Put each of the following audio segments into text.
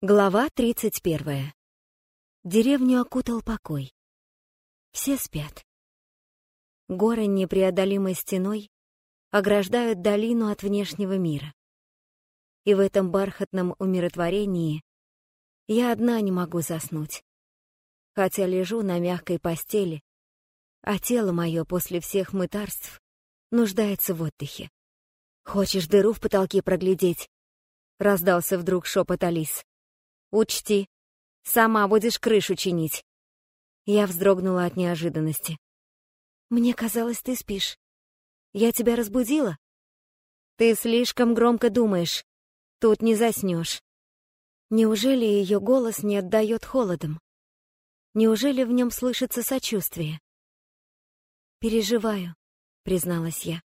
Глава 31. Деревню окутал покой. Все спят. Горы непреодолимой стеной ограждают долину от внешнего мира. И в этом бархатном умиротворении я одна не могу заснуть. Хотя лежу на мягкой постели, а тело мое после всех мытарств нуждается в отдыхе. «Хочешь дыру в потолке проглядеть?» — раздался вдруг шепот Алис. Учти, сама будешь крышу чинить. Я вздрогнула от неожиданности. Мне казалось, ты спишь. Я тебя разбудила? Ты слишком громко думаешь. Тут не заснешь. Неужели ее голос не отдает холодом? Неужели в нем слышится сочувствие? Переживаю, призналась я.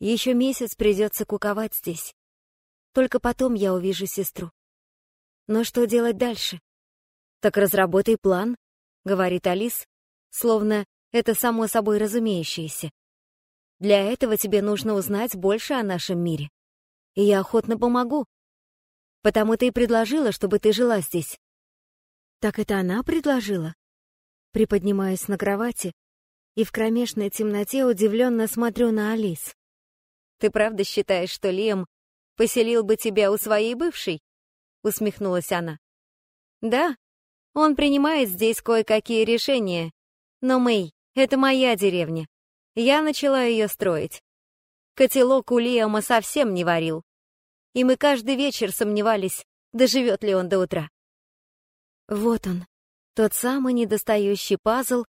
Еще месяц придется куковать здесь. Только потом я увижу сестру. Но что делать дальше? Так разработай план, говорит Алис, словно это само собой разумеющееся. Для этого тебе нужно узнать больше о нашем мире. И я охотно помогу. Потому ты и предложила, чтобы ты жила здесь. Так это она предложила? Приподнимаюсь на кровати и в кромешной темноте удивленно смотрю на Алис. Ты правда считаешь, что Лем поселил бы тебя у своей бывшей? Усмехнулась она. Да, он принимает здесь кое-какие решения. Но, Мэй, это моя деревня. Я начала ее строить. Котелок у Лиама совсем не варил. И мы каждый вечер сомневались, доживет ли он до утра. Вот он, тот самый недостающий пазл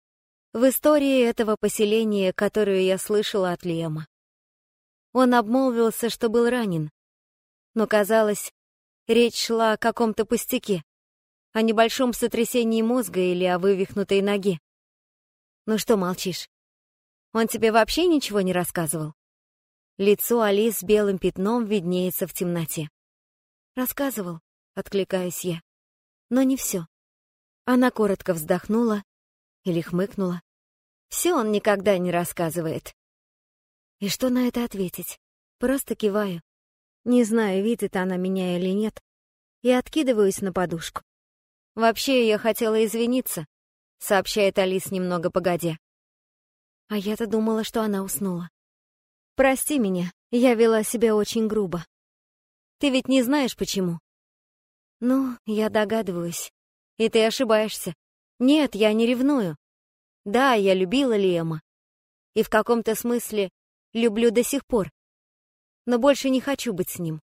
в истории этого поселения, которую я слышала от Лиама. Он обмолвился, что был ранен. Но, казалось, Речь шла о каком-то пустяке, о небольшом сотрясении мозга или о вывихнутой ноге. Ну что молчишь? Он тебе вообще ничего не рассказывал? Лицо Алис с белым пятном виднеется в темноте. Рассказывал, откликаюсь я. Но не все. Она коротко вздохнула или хмыкнула. Все он никогда не рассказывает. И что на это ответить? Просто киваю. Не знаю, видит она меня или нет, и откидываюсь на подушку. «Вообще, я хотела извиниться», — сообщает Алис немного погодя. А я-то думала, что она уснула. «Прости меня, я вела себя очень грубо. Ты ведь не знаешь, почему?» «Ну, я догадываюсь. И ты ошибаешься. Нет, я не ревную. Да, я любила Лема. И в каком-то смысле люблю до сих пор но больше не хочу быть с ним.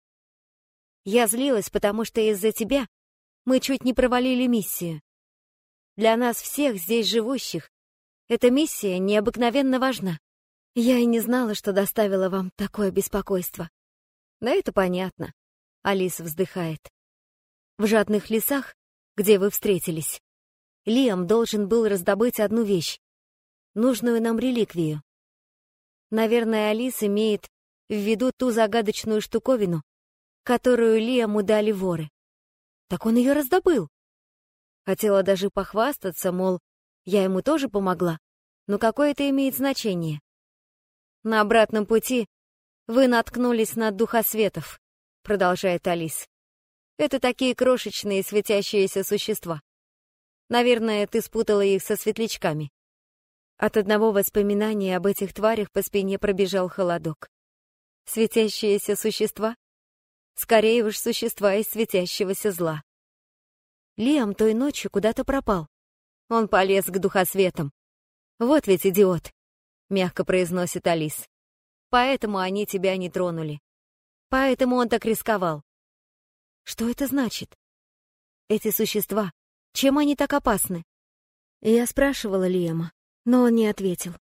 Я злилась, потому что из-за тебя мы чуть не провалили миссию. Для нас всех здесь живущих эта миссия необыкновенно важна. Я и не знала, что доставила вам такое беспокойство. Да это понятно. Алиса вздыхает. В жадных лесах, где вы встретились, Лиам должен был раздобыть одну вещь, нужную нам реликвию. Наверное, Алис имеет в виду ту загадочную штуковину, которую Лиаму дали воры. Так он ее раздобыл. Хотела даже похвастаться, мол, я ему тоже помогла, но какое это имеет значение? На обратном пути вы наткнулись на духосветов, продолжает Алис. Это такие крошечные светящиеся существа. Наверное, ты спутала их со светлячками. От одного воспоминания об этих тварях по спине пробежал холодок. Светящиеся существа? Скорее уж существа из светящегося зла. Лиам той ночью куда-то пропал. Он полез к духосветам. Вот ведь идиот, мягко произносит Алис. Поэтому они тебя не тронули. Поэтому он так рисковал. Что это значит? Эти существа, чем они так опасны? Я спрашивала Лиама, но он не ответил.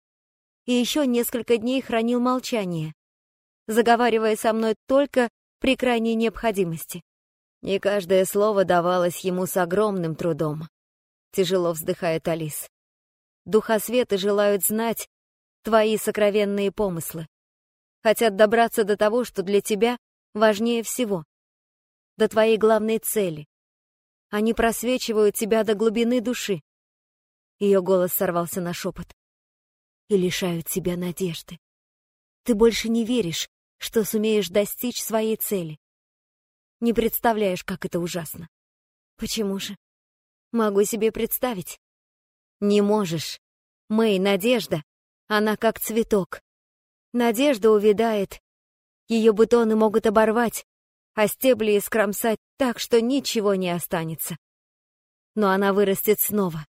И еще несколько дней хранил молчание, заговаривая со мной только при крайней необходимости. И каждое слово давалось ему с огромным трудом. Тяжело вздыхает Алис. Духосветы желают знать твои сокровенные помыслы. Хотят добраться до того, что для тебя важнее всего. До твоей главной цели. Они просвечивают тебя до глубины души. Ее голос сорвался на шепот. И лишают тебя надежды. Ты больше не веришь, что сумеешь достичь своей цели. Не представляешь, как это ужасно. Почему же? Могу себе представить. Не можешь. Мэй, надежда. Она как цветок. Надежда увядает. Ее бутоны могут оборвать, а стебли искромсать так, что ничего не останется. Но она вырастет снова.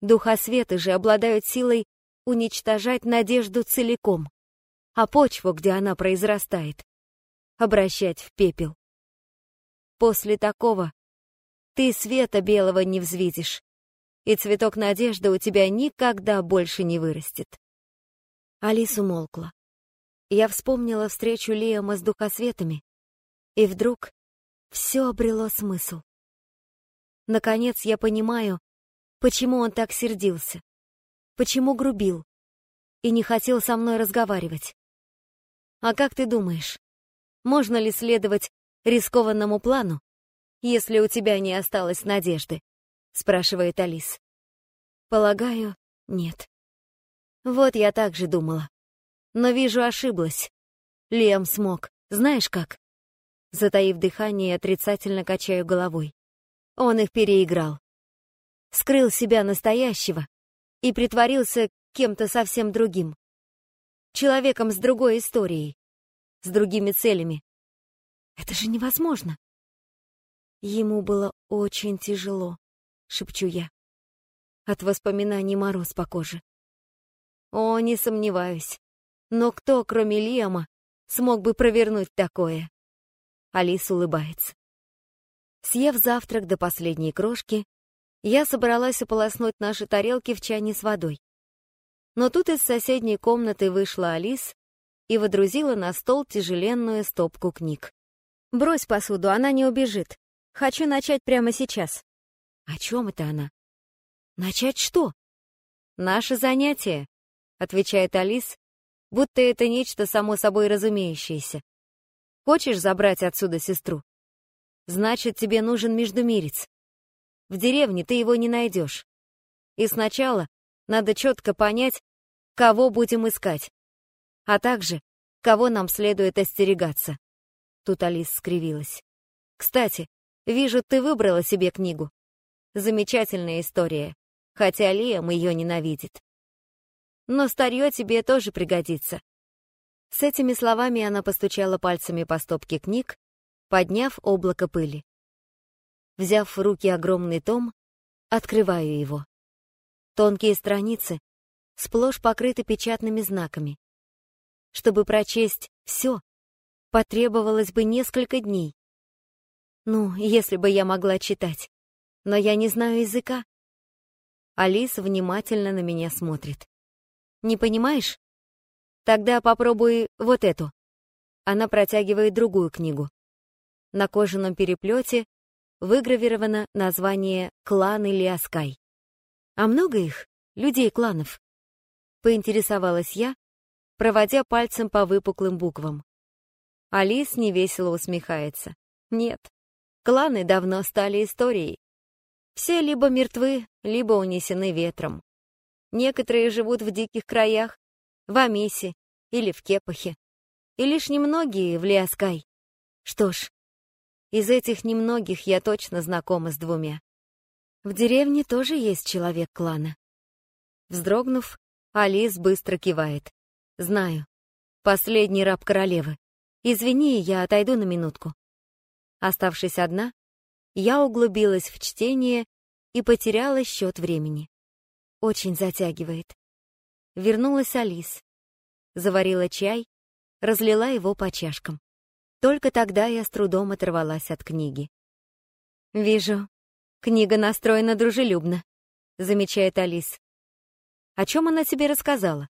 Духосветы же обладают силой уничтожать надежду целиком, а почву, где она произрастает, обращать в пепел. После такого ты света белого не взвидишь, и цветок надежды у тебя никогда больше не вырастет. Алис умолкла. Я вспомнила встречу Лиама с духосветами, и вдруг все обрело смысл. Наконец я понимаю, почему он так сердился, почему грубил и не хотел со мной разговаривать. А как ты думаешь, можно ли следовать рискованному плану, если у тебя не осталось надежды? спрашивает Алис. Полагаю, нет. Вот я так же думала. Но вижу, ошиблась. Лем смог. Знаешь как? Затаив дыхание, отрицательно качаю головой. Он их переиграл. Скрыл себя настоящего и притворился кем-то совсем другим. Человеком с другой историей, с другими целями. Это же невозможно. Ему было очень тяжело, шепчу я. От воспоминаний мороз по коже. О, не сомневаюсь. Но кто, кроме Лиама, смог бы провернуть такое? Алис улыбается. Съев завтрак до последней крошки, я собралась ополоснуть наши тарелки в чане с водой. Но тут из соседней комнаты вышла Алис и водрузила на стол тяжеленную стопку книг. «Брось посуду, она не убежит. Хочу начать прямо сейчас». «О чем это она?» «Начать что?» «Наше занятие», — отвечает Алис, будто это нечто само собой разумеющееся. «Хочешь забрать отсюда сестру? Значит, тебе нужен междумирец. В деревне ты его не найдешь. И сначала надо четко понять, кого будем искать, а также, кого нам следует остерегаться». Тут Алис скривилась. «Кстати, вижу, ты выбрала себе книгу. Замечательная история, хотя Лиам ее ненавидит но старье тебе тоже пригодится». С этими словами она постучала пальцами по стопке книг, подняв облако пыли. Взяв в руки огромный том, открываю его. Тонкие страницы сплошь покрыты печатными знаками. Чтобы прочесть все, потребовалось бы несколько дней. Ну, если бы я могла читать. Но я не знаю языка. Алис внимательно на меня смотрит. Не понимаешь? Тогда попробуй вот эту. Она протягивает другую книгу. На кожаном переплете выгравировано название «Клан Илиаскай». А много их, людей-кланов? Поинтересовалась я, проводя пальцем по выпуклым буквам. Алис невесело усмехается. Нет, кланы давно стали историей. Все либо мертвы, либо унесены ветром. Некоторые живут в диких краях, в Амисе или в Кепахе, и лишь немногие в Лиаскай. Что ж, из этих немногих я точно знакома с двумя. В деревне тоже есть человек клана. Вздрогнув, Алис быстро кивает. Знаю. Последний раб королевы. Извини, я отойду на минутку. Оставшись одна, я углубилась в чтение и потеряла счет времени. Очень затягивает. Вернулась Алис. Заварила чай, разлила его по чашкам. Только тогда я с трудом оторвалась от книги. «Вижу, книга настроена дружелюбно», — замечает Алис. «О чем она тебе рассказала?»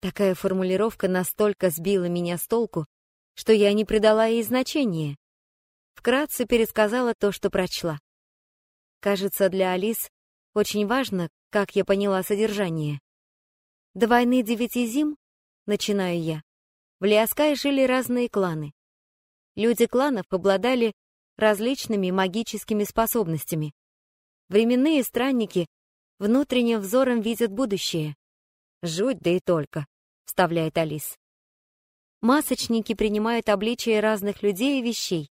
Такая формулировка настолько сбила меня с толку, что я не придала ей значения. Вкратце пересказала то, что прочла. Кажется, для Алис очень важно, как я поняла содержание. До войны девяти зим, начинаю я, в Лиаскае жили разные кланы. Люди кланов обладали различными магическими способностями. Временные странники внутренним взором видят будущее. Жуть, да и только, вставляет Алис. Масочники принимают обличие разных людей и вещей.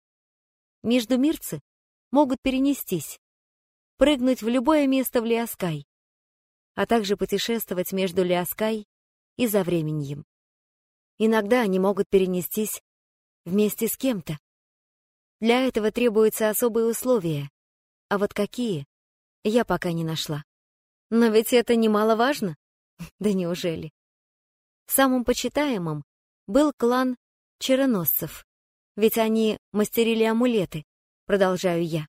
Междумирцы могут перенестись, прыгнуть в любое место в Лиаскай, а также путешествовать между Лиаскай и Завременьем. Иногда они могут перенестись вместе с кем-то. Для этого требуются особые условия, а вот какие, я пока не нашла. Но ведь это немаловажно. Да неужели? Самым почитаемым был клан чероносцев, ведь они мастерили амулеты, продолжаю я.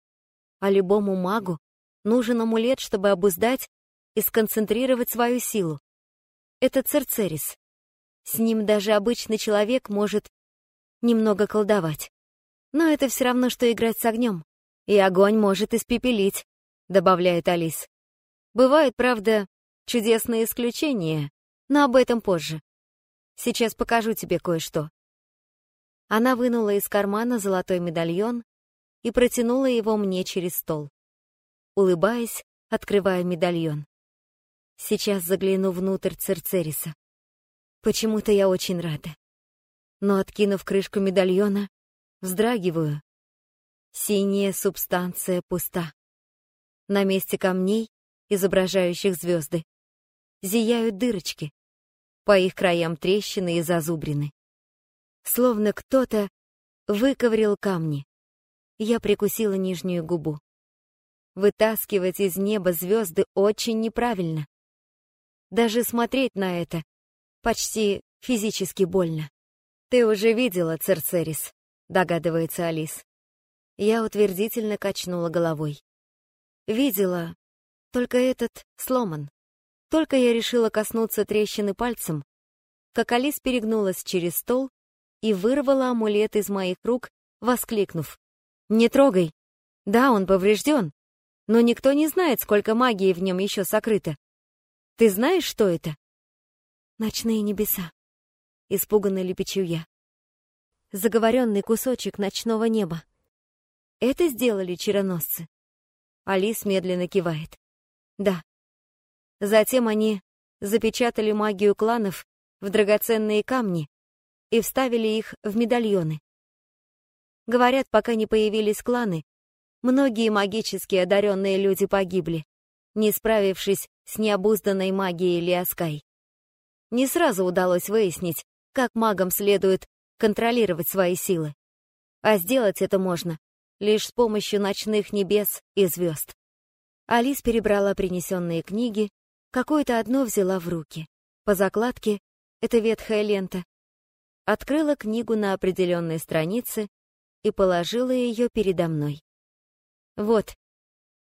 А любому магу нужен амулет, чтобы обуздать и сконцентрировать свою силу. Это Церцерис. С ним даже обычный человек может немного колдовать. Но это все равно, что играть с огнем. И огонь может испепелить, добавляет Алис. Бывают, правда, чудесные исключения, но об этом позже. Сейчас покажу тебе кое-что. Она вынула из кармана золотой медальон и протянула его мне через стол. Улыбаясь, открываю медальон. Сейчас загляну внутрь Церцериса. Почему-то я очень рада. Но, откинув крышку медальона, вздрагиваю. Синяя субстанция пуста. На месте камней, изображающих звезды, зияют дырочки. По их краям трещины и зазубрины. Словно кто-то выковырил камни. Я прикусила нижнюю губу. Вытаскивать из неба звезды очень неправильно. Даже смотреть на это почти физически больно. «Ты уже видела, Церцерис», — догадывается Алис. Я утвердительно качнула головой. Видела, только этот сломан. Только я решила коснуться трещины пальцем, как Алис перегнулась через стол и вырвала амулет из моих рук, воскликнув. «Не трогай! Да, он поврежден, но никто не знает, сколько магии в нем еще сокрыто. Ты знаешь, что это?» «Ночные небеса», — испуганно лепечу я. Заговоренный кусочек ночного неба. Это сделали чароносцы. Алис медленно кивает. Да. Затем они запечатали магию кланов в драгоценные камни и вставили их в медальоны. Говорят, пока не появились кланы, многие магически одаренные люди погибли, не справившись с необузданной магией Лиаскай. Не сразу удалось выяснить, как магам следует контролировать свои силы. А сделать это можно лишь с помощью ночных небес и звезд. Алис перебрала принесенные книги, какое-то одно взяла в руки. По закладке — это ветхая лента. Открыла книгу на определенной странице и положила ее передо мной. «Вот,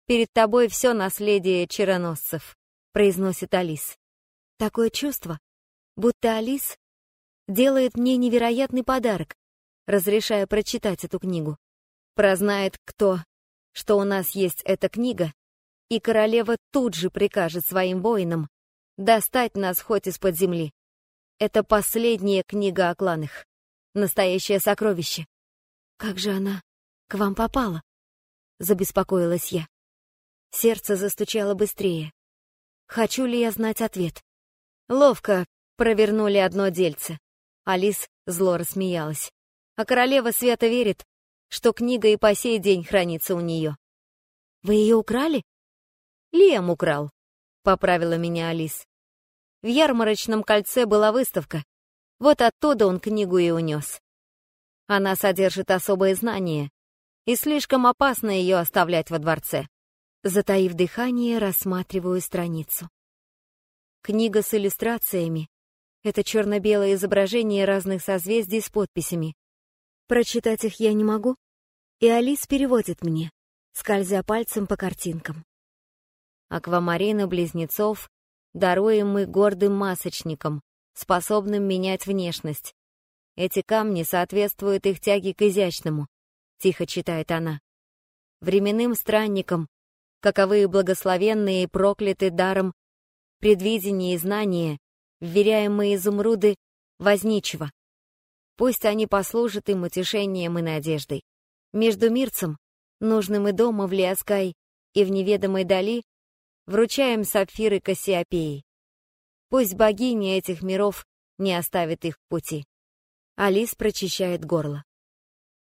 перед тобой все наследие чероносцев», — произносит Алис. Такое чувство, будто Алис делает мне невероятный подарок, разрешая прочитать эту книгу. Прознает кто, что у нас есть эта книга, и королева тут же прикажет своим воинам достать нас хоть из-под земли. Это последняя книга о кланах. Настоящее сокровище. Как же она к вам попала? Забеспокоилась я. Сердце застучало быстрее. Хочу ли я знать ответ? Ловко провернули одно дельце. Алис зло рассмеялась. А королева Света верит, что книга и по сей день хранится у нее. Вы ее украли? Лиам украл, поправила меня Алис. В ярмарочном кольце была выставка. Вот оттуда он книгу и унес. Она содержит особые знания, и слишком опасно ее оставлять во дворце. Затаив дыхание, рассматриваю страницу. Книга с иллюстрациями. Это черно-белое изображение разных созвездий с подписями. Прочитать их я не могу, и Алис переводит мне, скользя пальцем по картинкам аквамарины близнецов даруем гордым масочникам, способным менять внешность. Эти камни соответствуют их тяге к изящному, тихо читает она. Временным странникам, каковые благословенные и прокляты даром предвидения и знания, вверяемые изумруды возничего. Пусть они послужат им утешением и надеждой. Между мирцем, нужным и дома в Лиаскай, и в неведомой дали, вручаем сапфиры Кассиопеи. Пусть богиня этих миров не оставит их в пути. Алис прочищает горло.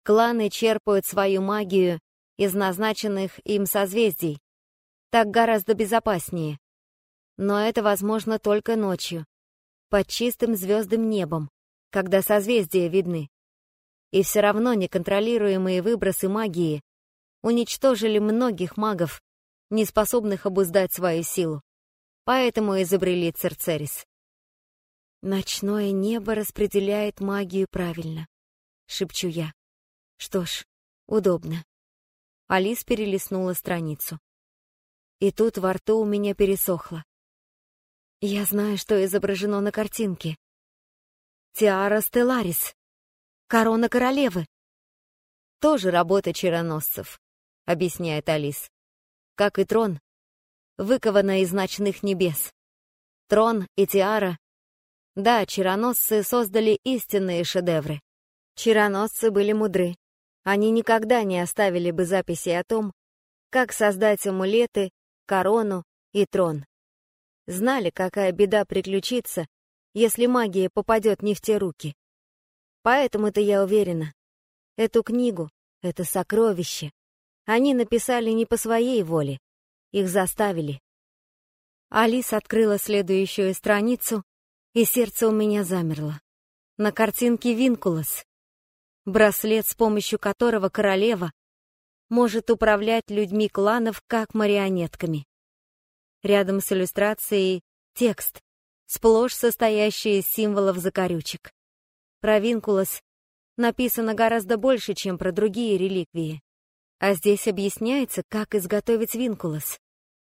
Кланы черпают свою магию из назначенных им созвездий. Так гораздо безопаснее. Но это возможно только ночью, под чистым звездным небом, когда созвездия видны. И все равно неконтролируемые выбросы магии уничтожили многих магов, не способных обуздать свою силу. Поэтому изобрели Церцерис. «Ночное небо распределяет магию правильно», — шепчу я. «Что ж, удобно». Алис перелистнула страницу. И тут во рту у меня пересохло. Я знаю, что изображено на картинке. Тиара Стелларис. Корона королевы. Тоже работа чероносцев, объясняет Алис. Как и трон, выкована из ночных небес. Трон и тиара да, чароносцы создали истинные шедевры. Чароносцы были мудры. Они никогда не оставили бы записи о том, как создать амулеты, корону и трон. Знали, какая беда приключится, если магия попадет не в те руки. Поэтому-то я уверена, эту книгу, это сокровище, они написали не по своей воле, их заставили. Алис открыла следующую страницу и сердце у меня замерло. На картинке Винкулос, браслет, с помощью которого королева может управлять людьми кланов как марионетками. Рядом с иллюстрацией текст, сплошь состоящий из символов закорючек. Про Винкулос написано гораздо больше, чем про другие реликвии. А здесь объясняется, как изготовить Винкулос.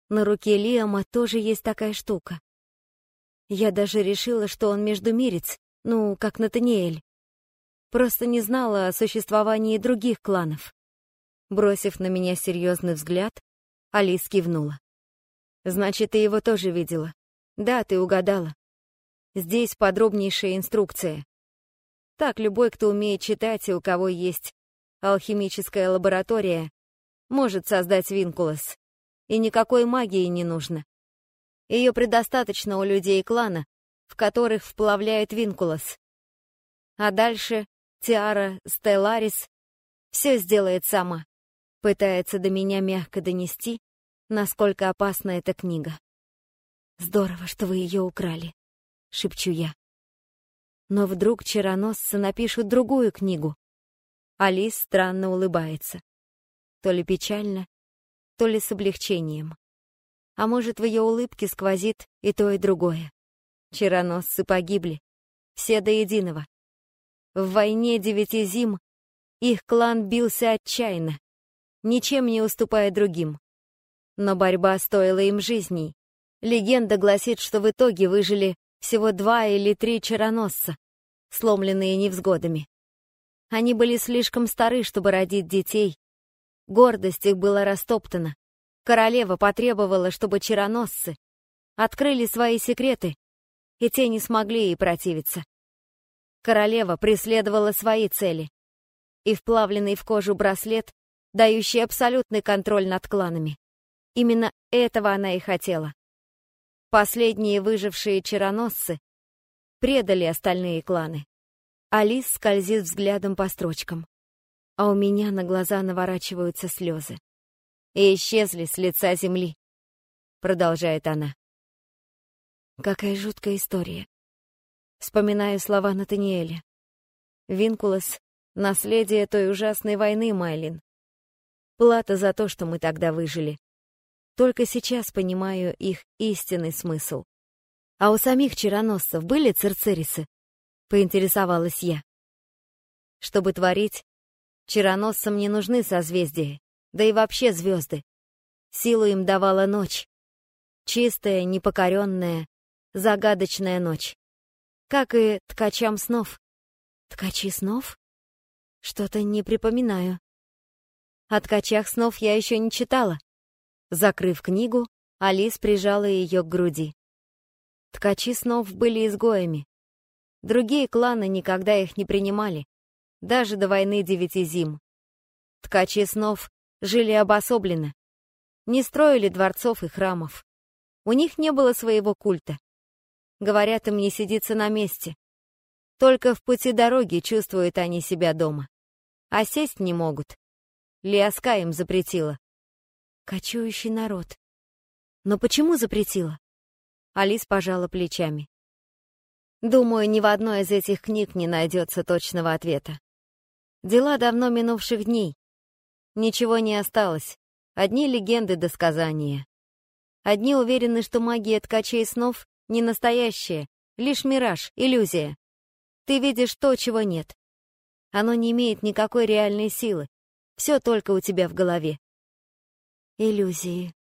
На руке Лиама тоже есть такая штука. Я даже решила, что он междумирец, ну, как Натаниэль. Просто не знала о существовании других кланов. Бросив на меня серьезный взгляд, Алис кивнула. «Значит, ты его тоже видела?» «Да, ты угадала. Здесь подробнейшая инструкция. Так любой, кто умеет читать и у кого есть алхимическая лаборатория, может создать Винкулос. И никакой магии не нужно. Ее предостаточно у людей клана, в которых вплавляют Винкулос. А дальше Тиара Стелларис все сделает сама. Пытается до меня мягко донести, насколько опасна эта книга. «Здорово, что вы ее украли», — шепчу я. Но вдруг чароносцы напишут другую книгу. Алис странно улыбается. То ли печально, то ли с облегчением. А может, в ее улыбке сквозит и то, и другое. Чароносцы погибли. Все до единого. В войне девяти зим их клан бился отчаянно, ничем не уступая другим. Но борьба стоила им жизней. Легенда гласит, что в итоге выжили всего два или три чароносца, сломленные невзгодами. Они были слишком стары, чтобы родить детей. Гордость их была растоптана. Королева потребовала, чтобы чароносцы открыли свои секреты, и те не смогли ей противиться. Королева преследовала свои цели, и вплавленный в кожу браслет, дающий абсолютный контроль над кланами. Именно этого она и хотела. Последние выжившие чароносцы предали остальные кланы. Алис скользит взглядом по строчкам, а у меня на глаза наворачиваются слезы и исчезли с лица земли», — продолжает она. Какая жуткая история. Вспоминаю слова Натаниэля. Винкулос — наследие той ужасной войны, Майлин. Плата за то, что мы тогда выжили. Только сейчас понимаю их истинный смысл. А у самих чароносцев были церцерисы? Поинтересовалась я. Чтобы творить, чароносцам не нужны созвездия да и вообще звезды. Силу им давала ночь. Чистая, непокоренная, загадочная ночь. Как и ткачам снов. Ткачи снов? Что-то не припоминаю. О ткачах снов я еще не читала. Закрыв книгу, Алис прижала ее к груди. Ткачи снов были изгоями. Другие кланы никогда их не принимали, даже до войны девяти зим. Ткачи снов жили обособленно, не строили дворцов и храмов. У них не было своего культа. Говорят, им не сидится на месте. Только в пути дороги чувствуют они себя дома. А сесть не могут. Лиаска им запретила. Кочующий народ. Но почему запретила? Алис пожала плечами. Думаю, ни в одной из этих книг не найдется точного ответа. Дела давно минувших дней. Ничего не осталось. Одни легенды до сказания. Одни уверены, что магия ткачей снов не настоящая, лишь мираж, иллюзия. Ты видишь то, чего нет. Оно не имеет никакой реальной силы. Все только у тебя в голове. Иллюзии.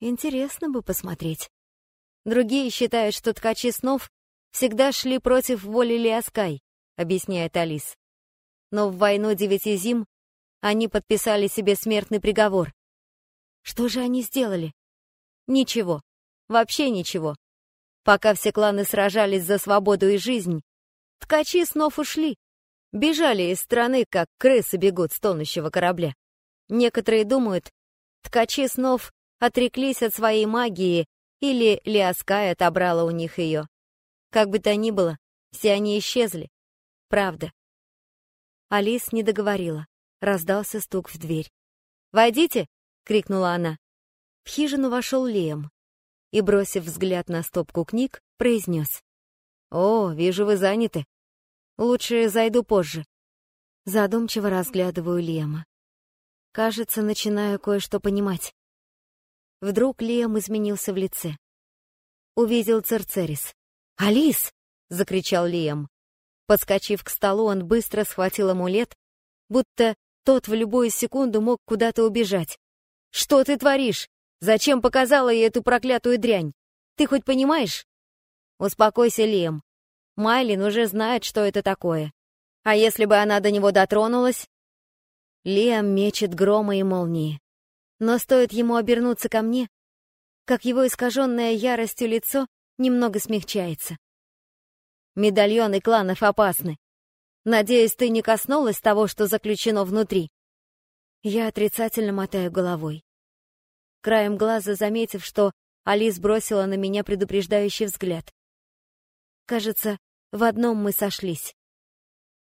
Интересно бы посмотреть. Другие считают, что ткачи снов всегда шли против воли Лиаскай, объясняет Алис. Но в войну девяти зим они подписали себе смертный приговор. Что же они сделали? Ничего. Вообще ничего. Пока все кланы сражались за свободу и жизнь, ткачи снов ушли. Бежали из страны, как крысы бегут с тонущего корабля. Некоторые думают, ткачи снов отреклись от своей магии или Лиаскай отобрала у них ее. Как бы то ни было, все они исчезли. Правда. Алис не договорила. Раздался стук в дверь. «Войдите!» — крикнула она. В хижину вошел Лем и, бросив взгляд на стопку книг, произнес. «О, вижу, вы заняты. Лучше зайду позже». Задумчиво разглядываю Лема. Кажется, начинаю кое-что понимать. Вдруг Лем изменился в лице. Увидел Церцерис. «Алис!» — закричал Лем. Подскочив к столу, он быстро схватил амулет, будто тот в любую секунду мог куда-то убежать. «Что ты творишь? Зачем показала ей эту проклятую дрянь? Ты хоть понимаешь?» «Успокойся, Лем. Майлин уже знает, что это такое. А если бы она до него дотронулась?» Лиам мечет громы и молнии. Но стоит ему обернуться ко мне, как его искаженное яростью лицо немного смягчается. Медальоны кланов опасны. Надеюсь, ты не коснулась того, что заключено внутри. Я отрицательно мотаю головой. Краем глаза заметив, что Алис бросила на меня предупреждающий взгляд. Кажется, в одном мы сошлись.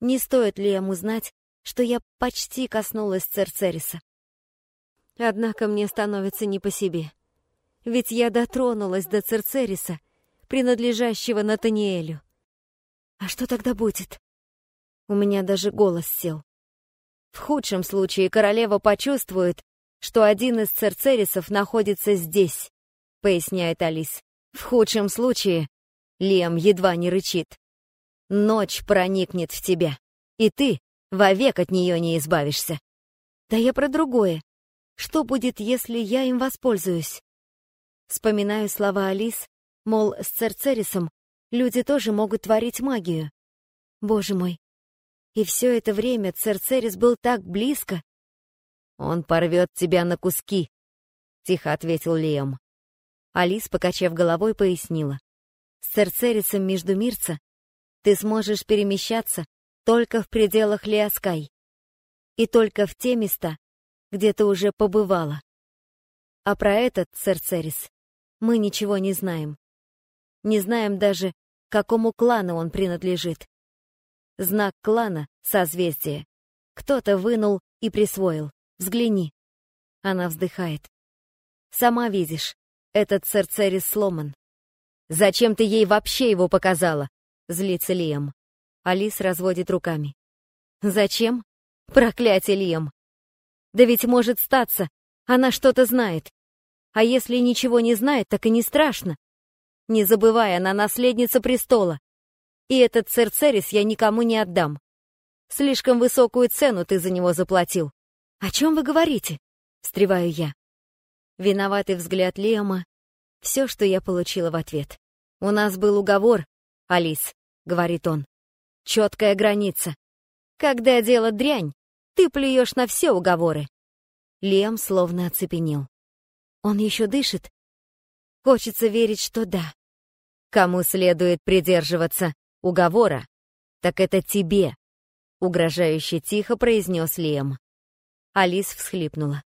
Не стоит ли ему знать, что я почти коснулась Церцериса? Однако мне становится не по себе. Ведь я дотронулась до Церцериса, принадлежащего Натаниэлю. А что тогда будет? У меня даже голос сел. В худшем случае королева почувствует, что один из церцерисов находится здесь, поясняет Алис. В худшем случае Лем едва не рычит. Ночь проникнет в тебя, и ты вовек от нее не избавишься. Да я про другое. Что будет, если я им воспользуюсь? Вспоминаю слова Алис, мол, с Церцерисом люди тоже могут творить магию. Боже мой. И все это время Церцерис был так близко. «Он порвет тебя на куски», — тихо ответил Лиам. Алис, покачав головой, пояснила. «С Церцерисом Междумирца ты сможешь перемещаться только в пределах Лиаскай и только в те места, где ты уже побывала. А про этот Церцерис мы ничего не знаем. Не знаем даже, какому клану он принадлежит. Знак клана — созвездие. Кто-то вынул и присвоил. Взгляни. Она вздыхает. Сама видишь, этот Церцерис сломан. Зачем ты ей вообще его показала? Злится Лиам. Алис разводит руками. Зачем? Проклятие, Лиам. Да ведь может статься, она что-то знает. А если ничего не знает, так и не страшно. Не забывай, она наследница престола. И этот Церцерис я никому не отдам. Слишком высокую цену ты за него заплатил. О чем вы говорите? Встреваю я. Виноватый взгляд Лиама. Все, что я получила в ответ. У нас был уговор, Алис, говорит он. Четкая граница. Когда дело дрянь, ты плюешь на все уговоры. Лем словно оцепенел. Он еще дышит? Хочется верить, что да. Кому следует придерживаться уговора, так это тебе, угрожающе тихо произнес Лем. Алис всхлипнула.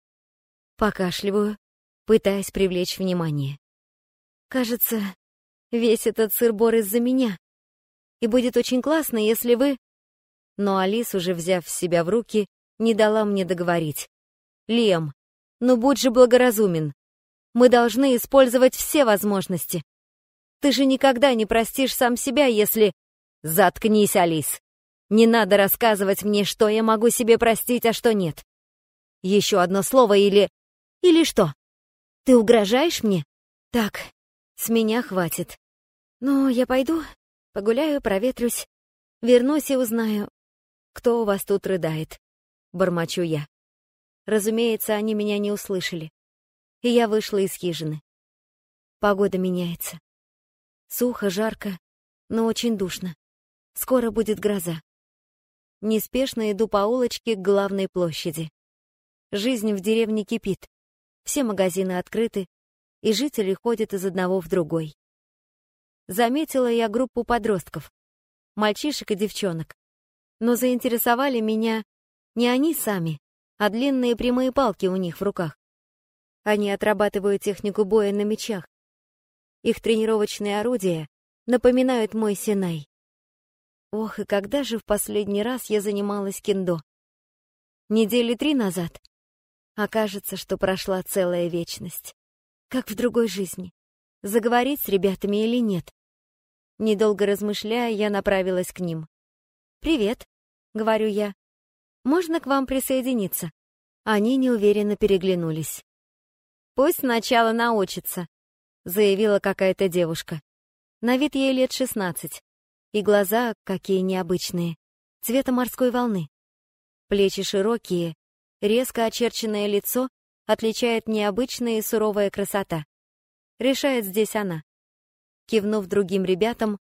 Покашливаю, пытаясь привлечь внимание. Кажется, весь этот сыр-бор из-за меня. И будет очень классно, если вы но Алис, уже взяв себя в руки, не дала мне договорить. Лем, ну будь же благоразумен. Мы должны использовать все возможности. Ты же никогда не простишь сам себя, если... Заткнись, Алис. Не надо рассказывать мне, что я могу себе простить, а что нет. Еще одно слово или... Или что? Ты угрожаешь мне? Так, с меня хватит. Ну, я пойду, погуляю, проветрюсь, вернусь и узнаю, кто у вас тут рыдает. Бормочу я. Разумеется, они меня не услышали. И я вышла из хижины. Погода меняется. Сухо, жарко, но очень душно. Скоро будет гроза. Неспешно иду по улочке к главной площади. Жизнь в деревне кипит. Все магазины открыты, и жители ходят из одного в другой. Заметила я группу подростков, мальчишек и девчонок. Но заинтересовали меня не они сами, а длинные прямые палки у них в руках. Они отрабатывают технику боя на мечах. Их тренировочные орудия напоминают мой Синай. Ох, и когда же в последний раз я занималась кендо? Недели три назад? Окажется, что прошла целая вечность. Как в другой жизни. Заговорить с ребятами или нет? Недолго размышляя, я направилась к ним. «Привет», — говорю я. «Можно к вам присоединиться?» Они неуверенно переглянулись. «Пусть сначала научится», — заявила какая-то девушка. На вид ей лет шестнадцать. И глаза какие необычные, цвета морской волны. Плечи широкие, резко очерченное лицо отличает необычная и суровая красота. Решает здесь она. Кивнув другим ребятам,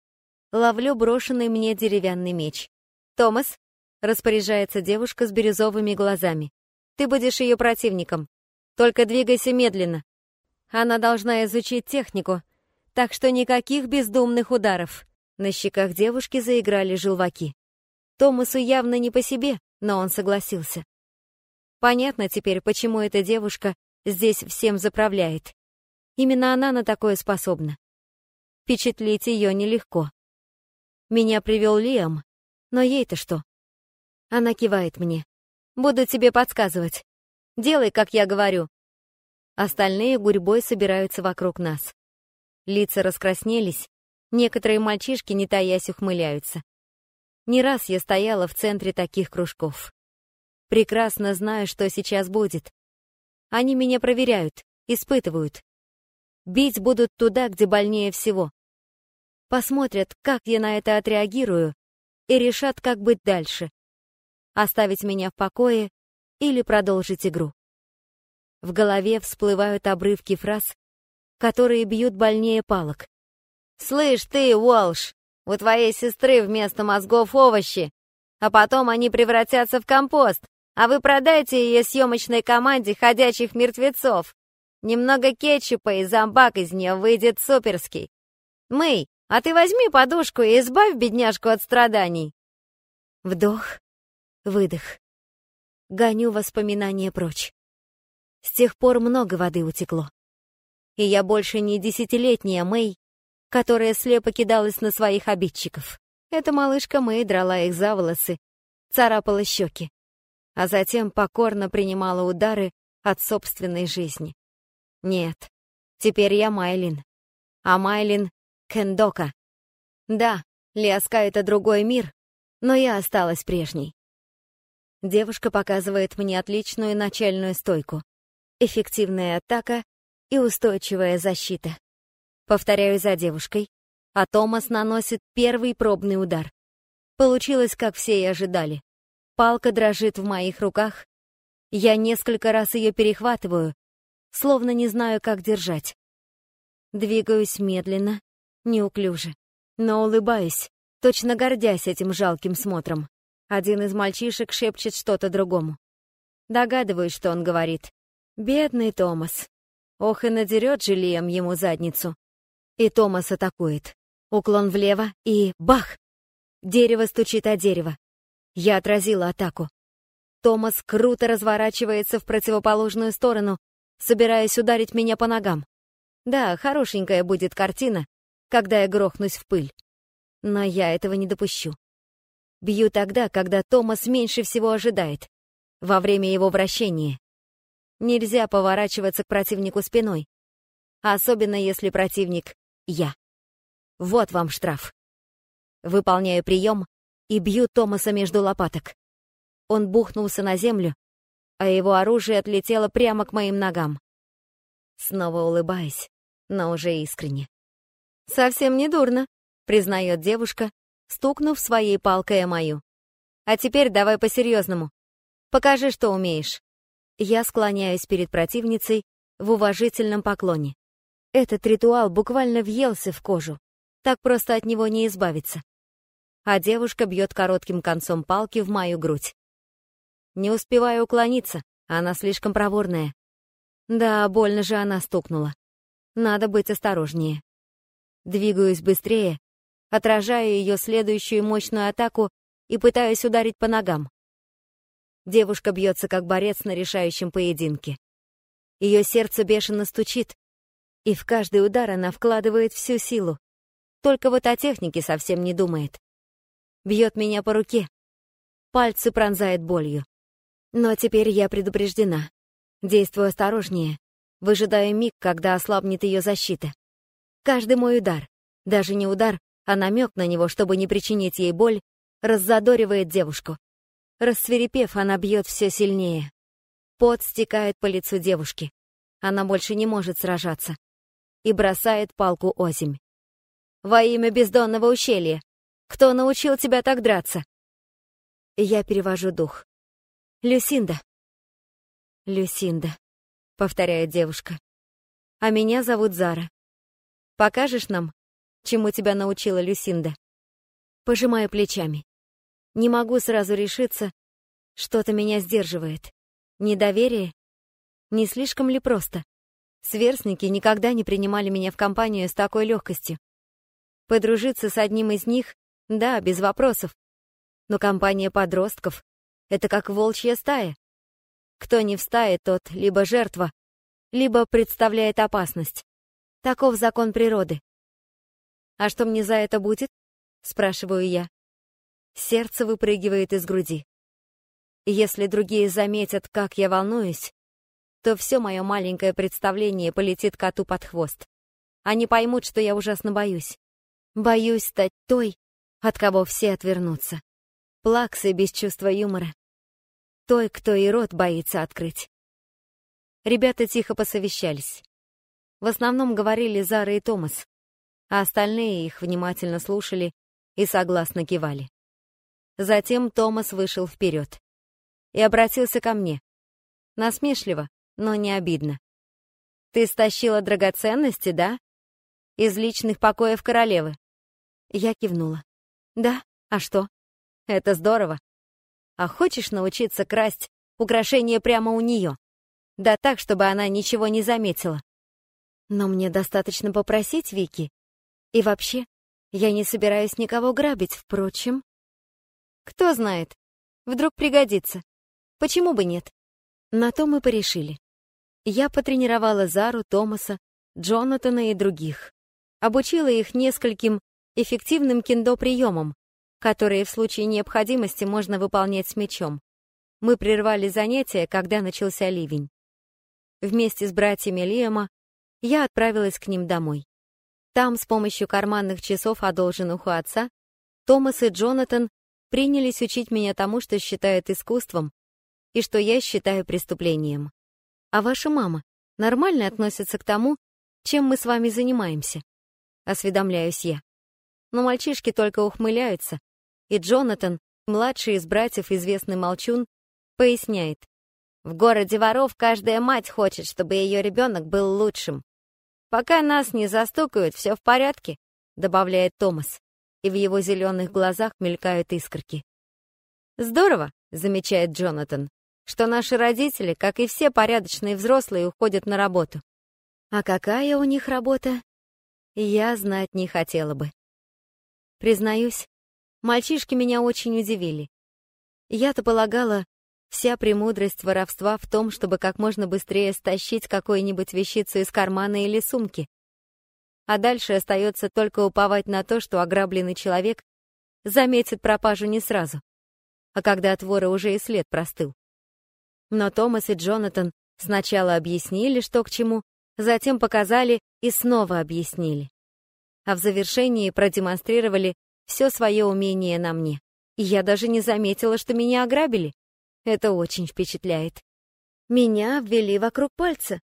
ловлю брошенный мне деревянный меч. «Томас», — распоряжается девушка с бирюзовыми глазами, — «ты будешь ее противником. Только двигайся медленно. Она должна изучить технику, так что никаких бездумных ударов. На щеках девушки заиграли желваки. Томасу явно не по себе, но он согласился. Понятно теперь, почему эта девушка здесь всем заправляет. Именно она на такое способна. Впечатлить ее нелегко. Меня привел Лиам, но ей-то что? Она кивает мне. Буду тебе подсказывать. Делай, как я говорю. Остальные гурьбой собираются вокруг нас. Лица раскраснелись, некоторые мальчишки, не таясь, ухмыляются. Не раз я стояла в центре таких кружков. Прекрасно знаю, что сейчас будет. Они меня проверяют, испытывают. Бить будут туда, где больнее всего. Посмотрят, как я на это отреагирую, и решат, как быть дальше. Оставить меня в покое или продолжить игру. В голове всплывают обрывки фраз, которые бьют больнее палок. «Слышь ты, Уолш, у твоей сестры вместо мозгов овощи, а потом они превратятся в компост, а вы продайте ее съемочной команде ходячих мертвецов. Немного кетчупа и зомбак из нее выйдет суперский. Мэй, а ты возьми подушку и избавь бедняжку от страданий». Вдох, выдох. Гоню воспоминания прочь. С тех пор много воды утекло. И я больше не десятилетняя Мэй, которая слепо кидалась на своих обидчиков. Эта малышка Мэй драла их за волосы, царапала щеки, а затем покорно принимала удары от собственной жизни. Нет, теперь я Майлин. А Майлин — Кендока. Да, Ляска — это другой мир, но я осталась прежней. Девушка показывает мне отличную начальную стойку эффективная атака и устойчивая защита. Повторяю за девушкой, а Томас наносит первый пробный удар. Получилось, как все и ожидали. Палка дрожит в моих руках. Я несколько раз ее перехватываю, словно не знаю, как держать. Двигаюсь медленно, неуклюже, но улыбаюсь, точно гордясь этим жалким смотром. Один из мальчишек шепчет что-то другому. Догадываюсь, что он говорит. Бедный Томас. Ох, и надерет же Лиам ему задницу. И Томас атакует. Уклон влево и бах! Дерево стучит о дерево. Я отразила атаку. Томас круто разворачивается в противоположную сторону, собираясь ударить меня по ногам. Да, хорошенькая будет картина, когда я грохнусь в пыль. Но я этого не допущу. Бью тогда, когда Томас меньше всего ожидает. Во время его вращения. Нельзя поворачиваться к противнику спиной. Особенно если противник — я. Вот вам штраф. Выполняю прием и бью Томаса между лопаток. Он бухнулся на землю, а его оружие отлетело прямо к моим ногам. Снова улыбаясь, но уже искренне. «Совсем не дурно», — признает девушка, стукнув своей палкой о мою. «А теперь давай по-серьезному. Покажи, что умеешь». Я склоняюсь перед противницей в уважительном поклоне. Этот ритуал буквально въелся в кожу. Так просто от него не избавиться. А девушка бьет коротким концом палки в мою грудь. Не успеваю уклониться, она слишком проворная. Да, больно же она стукнула. Надо быть осторожнее. Двигаюсь быстрее, отражаю ее следующую мощную атаку и пытаюсь ударить по ногам. Девушка бьется как борец на решающем поединке. Ее сердце бешено стучит, и в каждый удар она вкладывает всю силу. Только вот о технике совсем не думает. Бьет меня по руке. Пальцы пронзает болью. Но теперь я предупреждена. Действую осторожнее, выжидаю миг, когда ослабнет ее защита. Каждый мой удар, даже не удар, а намек на него, чтобы не причинить ей боль, раззадоривает девушку. Рассверепев, она бьет все сильнее. Пот стекает по лицу девушки. Она больше не может сражаться. И бросает палку озимь. «Во имя бездонного ущелья! Кто научил тебя так драться?» Я перевожу дух. «Люсинда». «Люсинда», — повторяет девушка. «А меня зовут Зара. Покажешь нам, чему тебя научила Люсинда?» Пожимаю плечами. Не могу сразу решиться, что-то меня сдерживает. Недоверие? Не слишком ли просто? Сверстники никогда не принимали меня в компанию с такой легкостью. Подружиться с одним из них, да, без вопросов. Но компания подростков — это как волчья стая. Кто не в стае, тот либо жертва, либо представляет опасность. Таков закон природы. «А что мне за это будет?» — спрашиваю я. Сердце выпрыгивает из груди. Если другие заметят, как я волнуюсь, то все мое маленькое представление полетит коту под хвост. Они поймут, что я ужасно боюсь. Боюсь стать той, от кого все отвернутся. Плаксы без чувства юмора. Той, кто и рот боится открыть. Ребята тихо посовещались. В основном говорили Зара и Томас, а остальные их внимательно слушали и согласно кивали. Затем Томас вышел вперед и обратился ко мне. Насмешливо, но не обидно. «Ты стащила драгоценности, да? Из личных покоев королевы?» Я кивнула. «Да, а что? Это здорово. А хочешь научиться красть украшения прямо у нее? Да так, чтобы она ничего не заметила. Но мне достаточно попросить Вики. И вообще, я не собираюсь никого грабить, впрочем. Кто знает, вдруг пригодится. Почему бы нет? На то мы порешили. Я потренировала Зару, Томаса, Джонатана и других. Обучила их нескольким эффективным кендо-приемам, которые в случае необходимости можно выполнять с мечом. Мы прервали занятия, когда начался ливень. Вместе с братьями Лиэма я отправилась к ним домой. Там, с помощью карманных часов, одолженных у отца, Томас и Джонатан принялись учить меня тому, что считают искусством и что я считаю преступлением. А ваша мама нормально относится к тому, чем мы с вами занимаемся? Осведомляюсь я. Но мальчишки только ухмыляются, и Джонатан, младший из братьев, известный молчун, поясняет. В городе воров каждая мать хочет, чтобы ее ребенок был лучшим. Пока нас не застукают, все в порядке, добавляет Томас и в его зеленых глазах мелькают искорки. «Здорово», — замечает Джонатан, «что наши родители, как и все порядочные взрослые, уходят на работу. А какая у них работа, я знать не хотела бы. Признаюсь, мальчишки меня очень удивили. Я-то полагала, вся премудрость воровства в том, чтобы как можно быстрее стащить какую-нибудь вещицу из кармана или сумки а дальше остается только уповать на то, что ограбленный человек заметит пропажу не сразу, а когда от вора уже и след простыл. Но Томас и Джонатан Сначала объяснили, что к чему, затем показали и снова объяснили. А в завершении продемонстрировали все свое умение на мне. И я даже не заметила, что меня ограбили. Это очень впечатляет. Меня ввели вокруг пальца.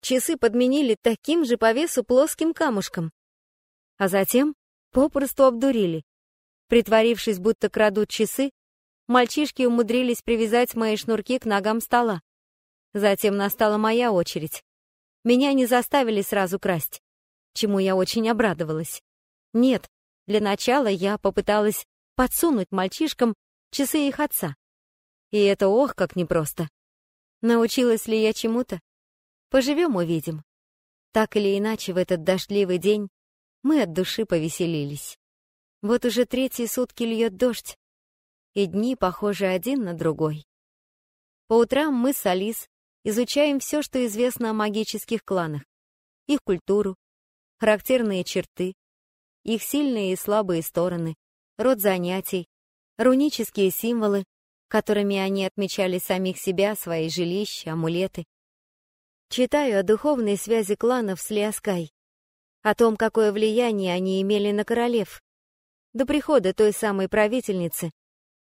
Часы подменили таким же по весу плоским камушком. А затем попросту обдурили. Притворившись, будто крадут часы, мальчишки умудрились привязать мои шнурки к ногам стола. Затем настала моя очередь. Меня не заставили сразу красть, чему я очень обрадовалась. Нет, для начала я попыталась подсунуть мальчишкам часы их отца. И это ох, как непросто. Научилась ли я чему-то? Поживем, увидим. Так или иначе, в этот дождливый день мы от души повеселились. Вот уже третьи сутки льет дождь, и дни похожи один на другой. По утрам мы с Алис изучаем все, что известно о магических кланах, их культуру, характерные черты, их сильные и слабые стороны, род занятий, рунические символы, которыми они отмечали самих себя, свои жилища, амулеты. Читаю о духовной связи кланов с Лиаскай, о том, какое влияние они имели на королев, до прихода той самой правительницы,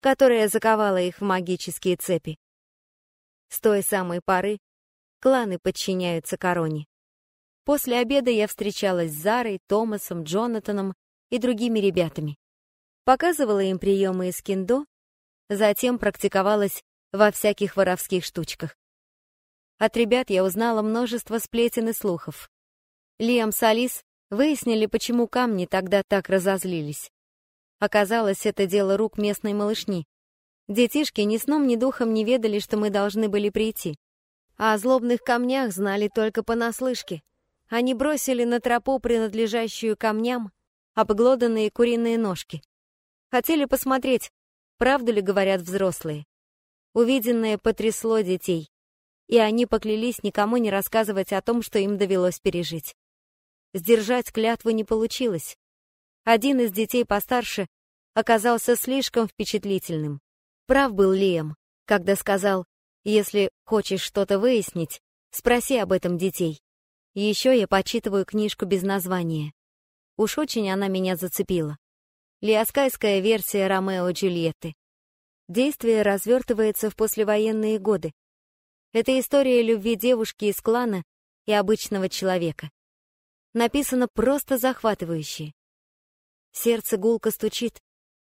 которая заковала их в магические цепи. С той самой поры кланы подчиняются короне. После обеда я встречалась с Зарой, Томасом, Джонатаном и другими ребятами. Показывала им приемы из киндо, затем практиковалась во всяких воровских штучках. От ребят я узнала множество сплетен и слухов. Лиам с Алис выяснили, почему камни тогда так разозлились. Оказалось, это дело рук местной малышни. Детишки ни сном, ни духом не ведали, что мы должны были прийти. А о злобных камнях знали только понаслышке. Они бросили на тропу, принадлежащую камням, обглоданные куриные ножки. Хотели посмотреть, правду ли говорят взрослые. Увиденное потрясло детей, и они поклялись никому не рассказывать о том, что им довелось пережить. Сдержать клятву не получилось. Один из детей постарше оказался слишком впечатлительным. Прав был Лиам, когда сказал, если хочешь что-то выяснить, спроси об этом детей. Еще я почитываю книжку без названия. Уж очень она меня зацепила. Лиаскайская версия Ромео Джульетты. Действие развертывается в послевоенные годы. Это история любви девушки из клана и обычного человека. Написано просто захватывающе. Сердце гулко стучит,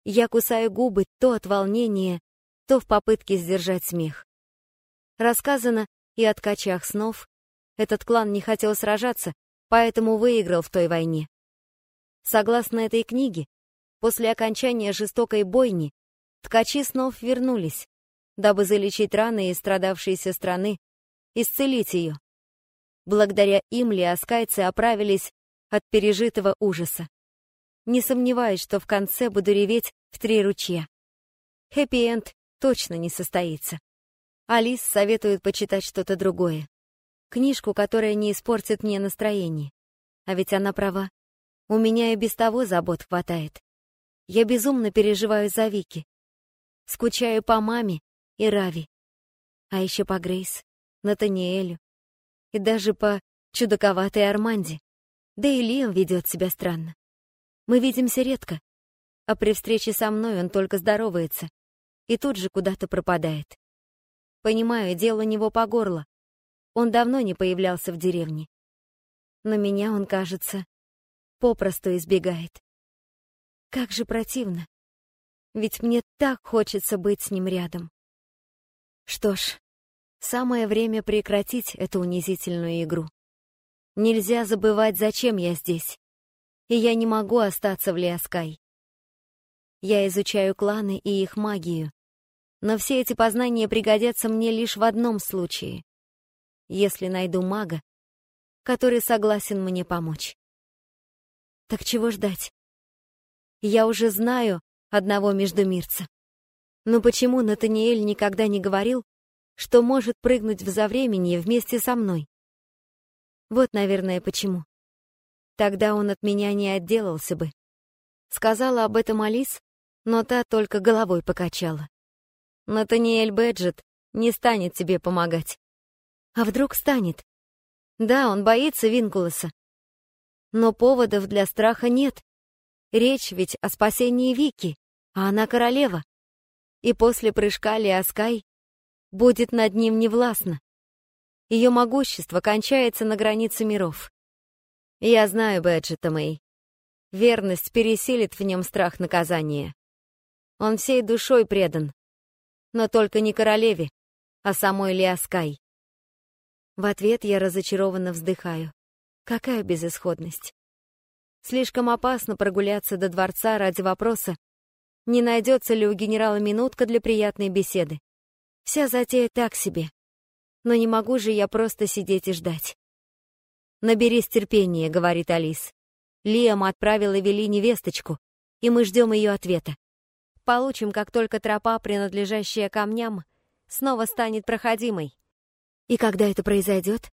я кусаю губы то от волнения, то в попытке сдержать смех. Рассказано и о ткачах снов. Этот клан не хотел сражаться, поэтому выиграл в той войне. Согласно этой книге, после окончания жестокой бойни ткачи снов вернулись, дабы залечить раны страдавшейся страны, исцелить ее. Благодаря им лиаскайцы оправились от пережитого ужаса. Не сомневаюсь, что в конце буду реветь в три ручья. Хэппи-энд точно не состоится. Алис советует почитать что-то другое. Книжку, которая не испортит мне настроение. А ведь она права. У меня и без того забот хватает. Я безумно переживаю за Вики. Скучаю по маме и Рави. А еще по Грейс, Натаниэлю. И даже по чудаковатой Арманде. Да и Лиам ведет себя странно. Мы видимся редко, а при встрече со мной он только здоровается и тут же куда-то пропадает. Понимаю, дело у него по горло. Он давно не появлялся в деревне. Но меня он, кажется, попросту избегает. Как же противно. Ведь мне так хочется быть с ним рядом. Что ж, самое время прекратить эту унизительную игру. Нельзя забывать, зачем я здесь и я не могу остаться в Лиаскай. Я изучаю кланы и их магию, но все эти познания пригодятся мне лишь в одном случае. Если найду мага, который согласен мне помочь. Так чего ждать? Я уже знаю одного междумирца. Но почему Натаниэль никогда не говорил, что может прыгнуть в завременье вместе со мной? Вот, наверное, почему. Тогда он от меня не отделался бы. Сказала об этом Алис, но та только головой покачала. Натаниэль Бэджет не станет тебе помогать. А вдруг станет? Да, он боится Винкулоса. Но поводов для страха нет. Речь ведь о спасении Вики, а она королева. И после прыжка Лиаскай будет над ним невластна. Ее могущество кончается на границе миров. Я знаю Бэджета Мэй. Верность пересилит в нем страх наказания. Он всей душой предан. Но только не королеве, а самой Лиаскай. В ответ я разочарованно вздыхаю. Какая безысходность. Слишком опасно прогуляться до дворца ради вопроса, не найдется ли у генерала минутка для приятной беседы. Вся затея так себе. Но не могу же я просто сидеть и ждать. «Наберись терпения», — говорит Алис. Лиам отправил Эвелине весточку, и мы ждем ее ответа. Получим, как только тропа, принадлежащая камням, снова станет проходимой. И когда это произойдет?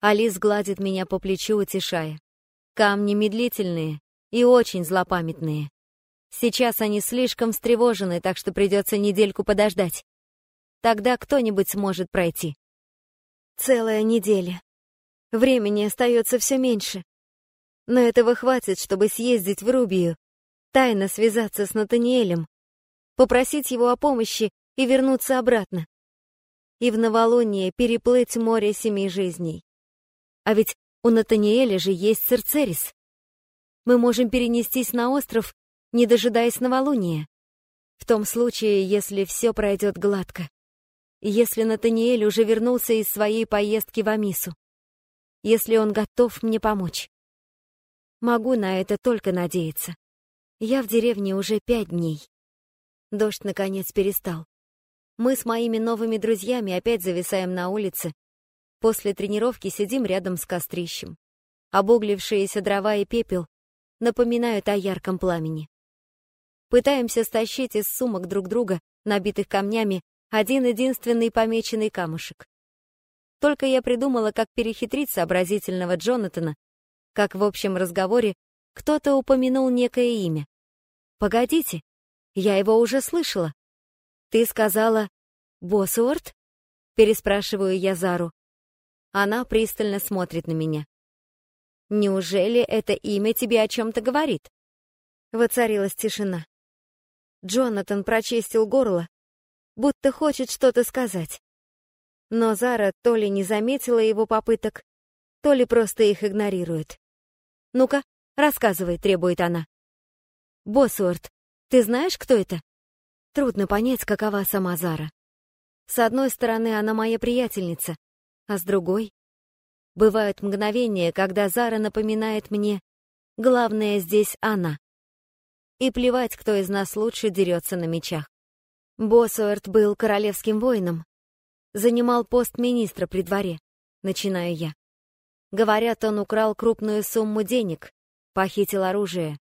Алис гладит меня по плечу, утешая. Камни медлительные и очень злопамятные. Сейчас они слишком встревожены, так что придется недельку подождать. Тогда кто-нибудь сможет пройти. Целая неделя. Времени остается все меньше. Но этого хватит, чтобы съездить в Рубию, тайно связаться с Натаниэлем, попросить его о помощи и вернуться обратно. И в новолуние переплыть море семи жизней. А ведь у Натаниэля же есть Церцерис. Мы можем перенестись на остров, не дожидаясь новолуния. В том случае, если все пройдет гладко если Натаниэль уже вернулся из своей поездки в Амису, если он готов мне помочь. Могу на это только надеяться. Я в деревне уже пять дней. Дождь, наконец, перестал. Мы с моими новыми друзьями опять зависаем на улице. После тренировки сидим рядом с кострищем. Обуглившиеся дрова и пепел напоминают о ярком пламени. Пытаемся стащить из сумок друг друга, набитых камнями, один-единственный помеченный камушек. Только я придумала, как перехитрить сообразительного Джонатана, как в общем разговоре кто-то упомянул некое имя. «Погодите, я его уже слышала. Ты сказала «Боссуорт»?» Переспрашиваю я Зару. Она пристально смотрит на меня. «Неужели это имя тебе о чем-то говорит?» Воцарилась тишина. Джонатан прочистил горло, будто хочет что-то сказать. Но Зара то ли не заметила его попыток, то ли просто их игнорирует. «Ну-ка, рассказывай», — требует она. «Боссуорт, ты знаешь, кто это?» Трудно понять, какова сама Зара. С одной стороны, она моя приятельница, а с другой... Бывают мгновения, когда Зара напоминает мне, главное здесь она. И плевать, кто из нас лучше дерется на мечах. Боссуэрт был королевским воином, занимал пост министра при дворе, начинаю я. Говорят, он украл крупную сумму денег, похитил оружие.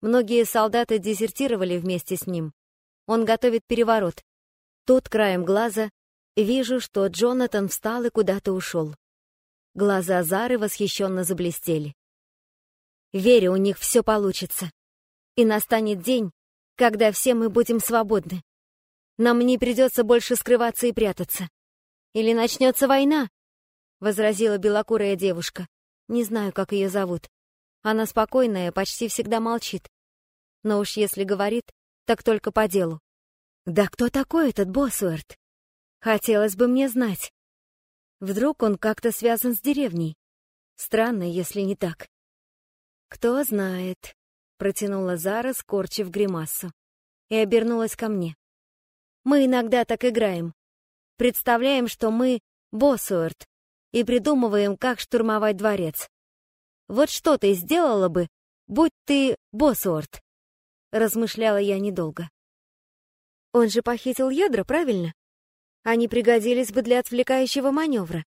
Многие солдаты дезертировали вместе с ним. Он готовит переворот. Тут краем глаза вижу, что Джонатан встал и куда-то ушел. Глаза Зары восхищенно заблестели. Верю, у них все получится. И настанет день, когда все мы будем свободны. Нам не придется больше скрываться и прятаться. Или начнется война, — возразила белокурая девушка. Не знаю, как ее зовут. Она спокойная, почти всегда молчит. Но уж если говорит, так только по делу. Да кто такой этот Боссуэрт? Хотелось бы мне знать. Вдруг он как-то связан с деревней? Странно, если не так. Кто знает, протянула Зара, скорчив гримасу, и обернулась ко мне. Мы иногда так играем. Представляем, что мы Боссуэрт и придумываем, как штурмовать дворец. Вот что ты сделала бы, будь ты Боссуэрт? Размышляла я недолго. Он же похитил ядра, правильно? Они пригодились бы для отвлекающего маневра.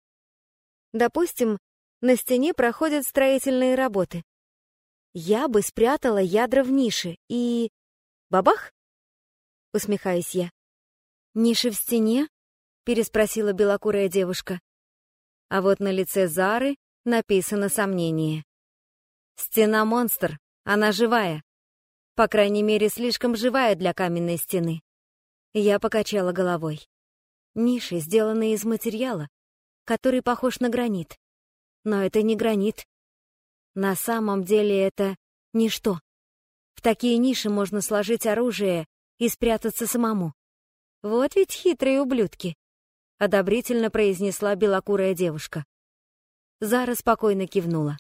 Допустим, на стене проходят строительные работы. Я бы спрятала ядра в нише и... Бабах? Усмехаюсь я. «Ниши в стене?» — переспросила белокурая девушка. А вот на лице Зары написано сомнение. «Стена монстр, она живая. По крайней мере, слишком живая для каменной стены». Я покачала головой. Ниши, сделанные из материала, который похож на гранит. Но это не гранит. На самом деле это ничто. В такие ниши можно сложить оружие и спрятаться самому. Вот ведь хитрые ублюдки, одобрительно произнесла белокурая девушка. Зара спокойно кивнула.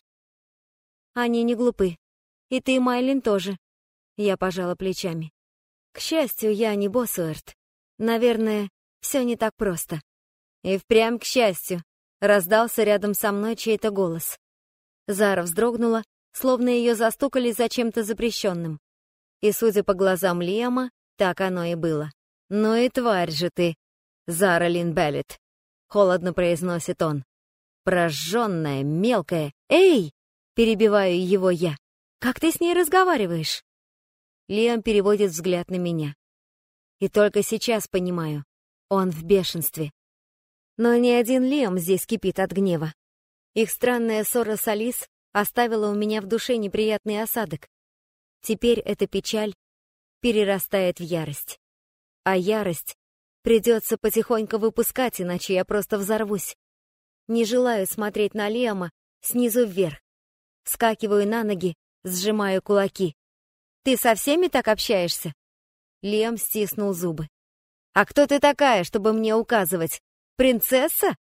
Они не глупы. И ты, Майлин, тоже. Я пожала плечами. К счастью, я не Боссуэрт. Наверное, все не так просто. И впрямь к счастью, раздался рядом со мной чей-то голос. Зара вздрогнула, словно ее застукали за чем-то запрещенным. И, судя по глазам Лиама, так оно и было. «Ну и тварь же ты, Зара Лин Беллет», — холодно произносит он. «Прожженная, мелкая. Эй!» — перебиваю его я. «Как ты с ней разговариваешь?» Лиам переводит взгляд на меня. И только сейчас понимаю, он в бешенстве. Но ни один Лиам здесь кипит от гнева. Их странная ссора с Алис оставила у меня в душе неприятный осадок. Теперь эта печаль перерастает в ярость. А ярость придется потихоньку выпускать, иначе я просто взорвусь. Не желаю смотреть на Лиама снизу вверх. Скакиваю на ноги, сжимаю кулаки. Ты со всеми так общаешься?» Лем стиснул зубы. «А кто ты такая, чтобы мне указывать? Принцесса?»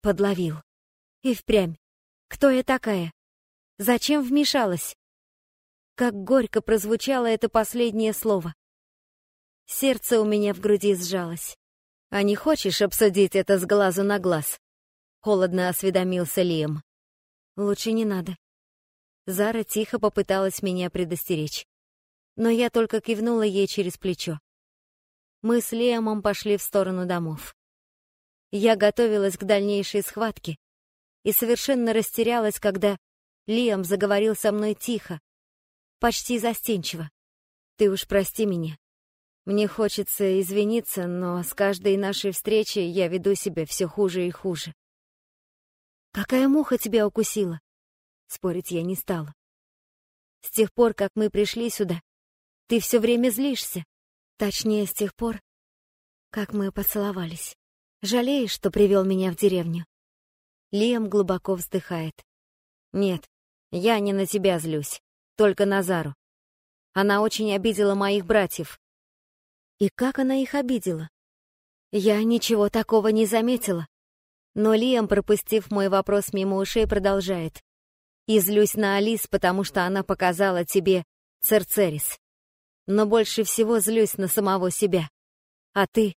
Подловил. И впрямь. Кто я такая? Зачем вмешалась? Как горько прозвучало это последнее слово. Сердце у меня в груди сжалось. «А не хочешь обсудить это с глазу на глаз?» Холодно осведомился Лием. «Лучше не надо. Зара тихо попыталась меня предостеречь. Но я только кивнула ей через плечо. Мы с Лиамом пошли в сторону домов. Я готовилась к дальнейшей схватке и совершенно растерялась, когда Лиам заговорил со мной тихо, почти застенчиво. «Ты уж прости меня. Мне хочется извиниться, но с каждой нашей встречи я веду себя все хуже и хуже». «Какая муха тебя укусила?» Спорить я не стала. С тех пор, как мы пришли сюда, ты все время злишься. Точнее, с тех пор, как мы поцеловались. Жалеешь, что привел меня в деревню?» Лиам глубоко вздыхает. «Нет, я не на тебя злюсь, только на Зару. Она очень обидела моих братьев». «И как она их обидела?» «Я ничего такого не заметила». Но Лиам, пропустив мой вопрос мимо ушей, продолжает. И злюсь на Алис, потому что она показала тебе Церцерис. Но больше всего злюсь на самого себя. А ты?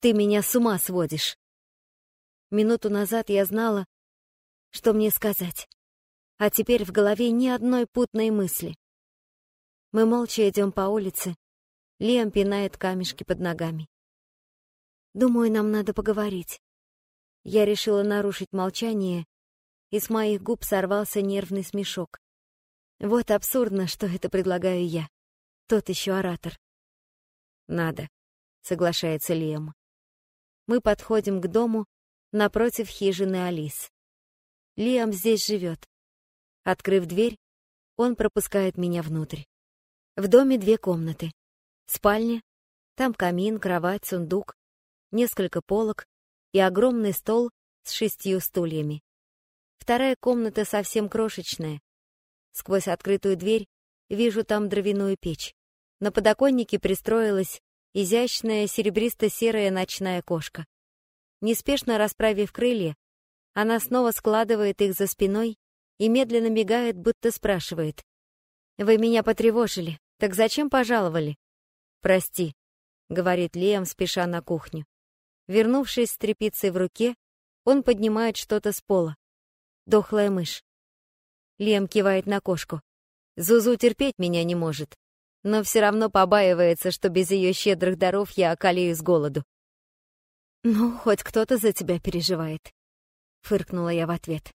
Ты меня с ума сводишь. Минуту назад я знала, что мне сказать. А теперь в голове ни одной путной мысли. Мы молча идем по улице. Лиам пинает камешки под ногами. Думаю, нам надо поговорить. Я решила нарушить молчание и с моих губ сорвался нервный смешок. Вот абсурдно, что это предлагаю я. Тот еще оратор. «Надо», — соглашается Лиам. Мы подходим к дому напротив хижины Алис. Лиам здесь живет. Открыв дверь, он пропускает меня внутрь. В доме две комнаты. Спальня, там камин, кровать, сундук, несколько полок и огромный стол с шестью стульями. Вторая комната совсем крошечная. Сквозь открытую дверь вижу там дровяную печь. На подоконнике пристроилась изящная серебристо-серая ночная кошка. Неспешно расправив крылья, она снова складывает их за спиной и медленно мигает, будто спрашивает. «Вы меня потревожили, так зачем пожаловали?» «Прости», — говорит Лиам, спеша на кухню. Вернувшись с тряпицей в руке, он поднимает что-то с пола. Дохлая мышь. Лем кивает на кошку. Зузу терпеть меня не может, но все равно побаивается, что без ее щедрых даров я околею с голоду. «Ну, хоть кто-то за тебя переживает», — фыркнула я в ответ.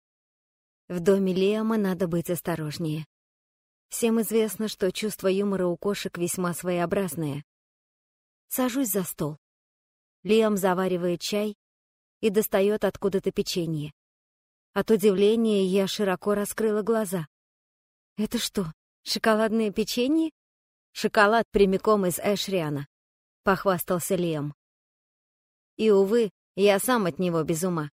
В доме Лиама надо быть осторожнее. Всем известно, что чувство юмора у кошек весьма своеобразное. Сажусь за стол. Лиам заваривает чай и достает откуда-то печенье. От удивления я широко раскрыла глаза. «Это что, шоколадное печенье?» «Шоколад прямиком из Эшриана», — похвастался Лем. И, увы, Я сам от него без ума.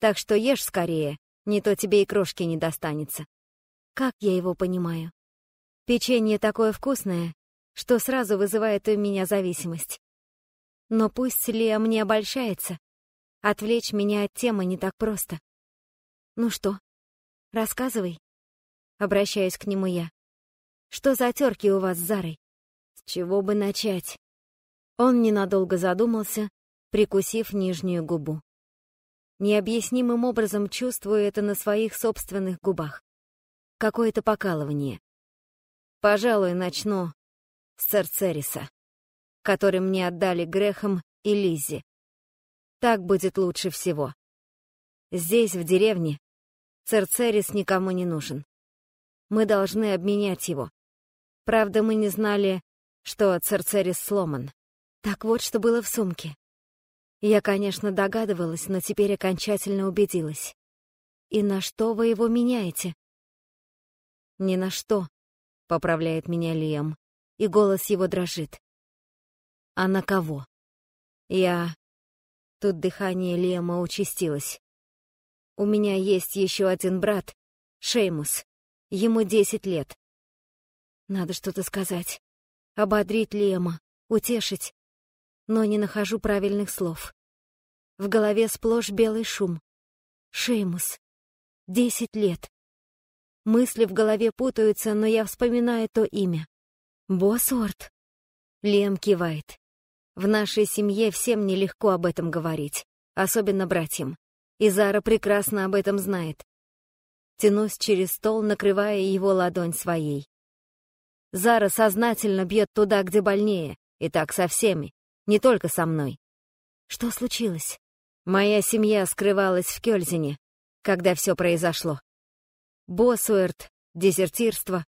Так что ешь скорее, не то тебе и крошки не достанется. Как я его понимаю? Печенье такое вкусное, что сразу вызывает у меня зависимость. Но пусть Лиам не обольщается, отвлечь меня от темы не так просто. Ну что, рассказывай. Обращаюсь к нему я. Что за терки у вас с Зарой? С чего бы начать? Он ненадолго задумался, прикусив нижнюю губу. Необъяснимым образом чувствую это на своих собственных губах. Какое-то покалывание. Пожалуй, начну с Церцериса, который мне отдали Грехом и Лиззи. Так будет лучше всего. Здесь, в деревне, Церцерис никому не нужен. Мы должны обменять его. Правда, мы не знали, что Церцерис сломан. Так вот, что было в сумке. Я, конечно, догадывалась, но теперь окончательно убедилась. И на что вы его меняете? Ни на что, поправляет меня Лиам, и голос его дрожит. А на кого? Я... Тут дыхание Лиама участилось. У меня есть еще один брат, Шеймус. Ему десять лет. Надо что-то сказать. Ободрить Лиама, утешить. Но не нахожу правильных слов. В голове сплошь белый шум. Шеймус. Десять лет. Мысли в голове путаются, но я вспоминаю то имя. Боссворд. Лем кивает. В нашей семье всем нелегко об этом говорить, особенно братьям. И Зара прекрасно об этом знает. Тянусь через стол, накрывая его ладонь своей. Зара сознательно бьет туда, где больнее, и так со всеми, не только со мной. Что случилось? Моя семья скрывалась в Кёльзине, когда все произошло. Боссуэрт, дезертирство.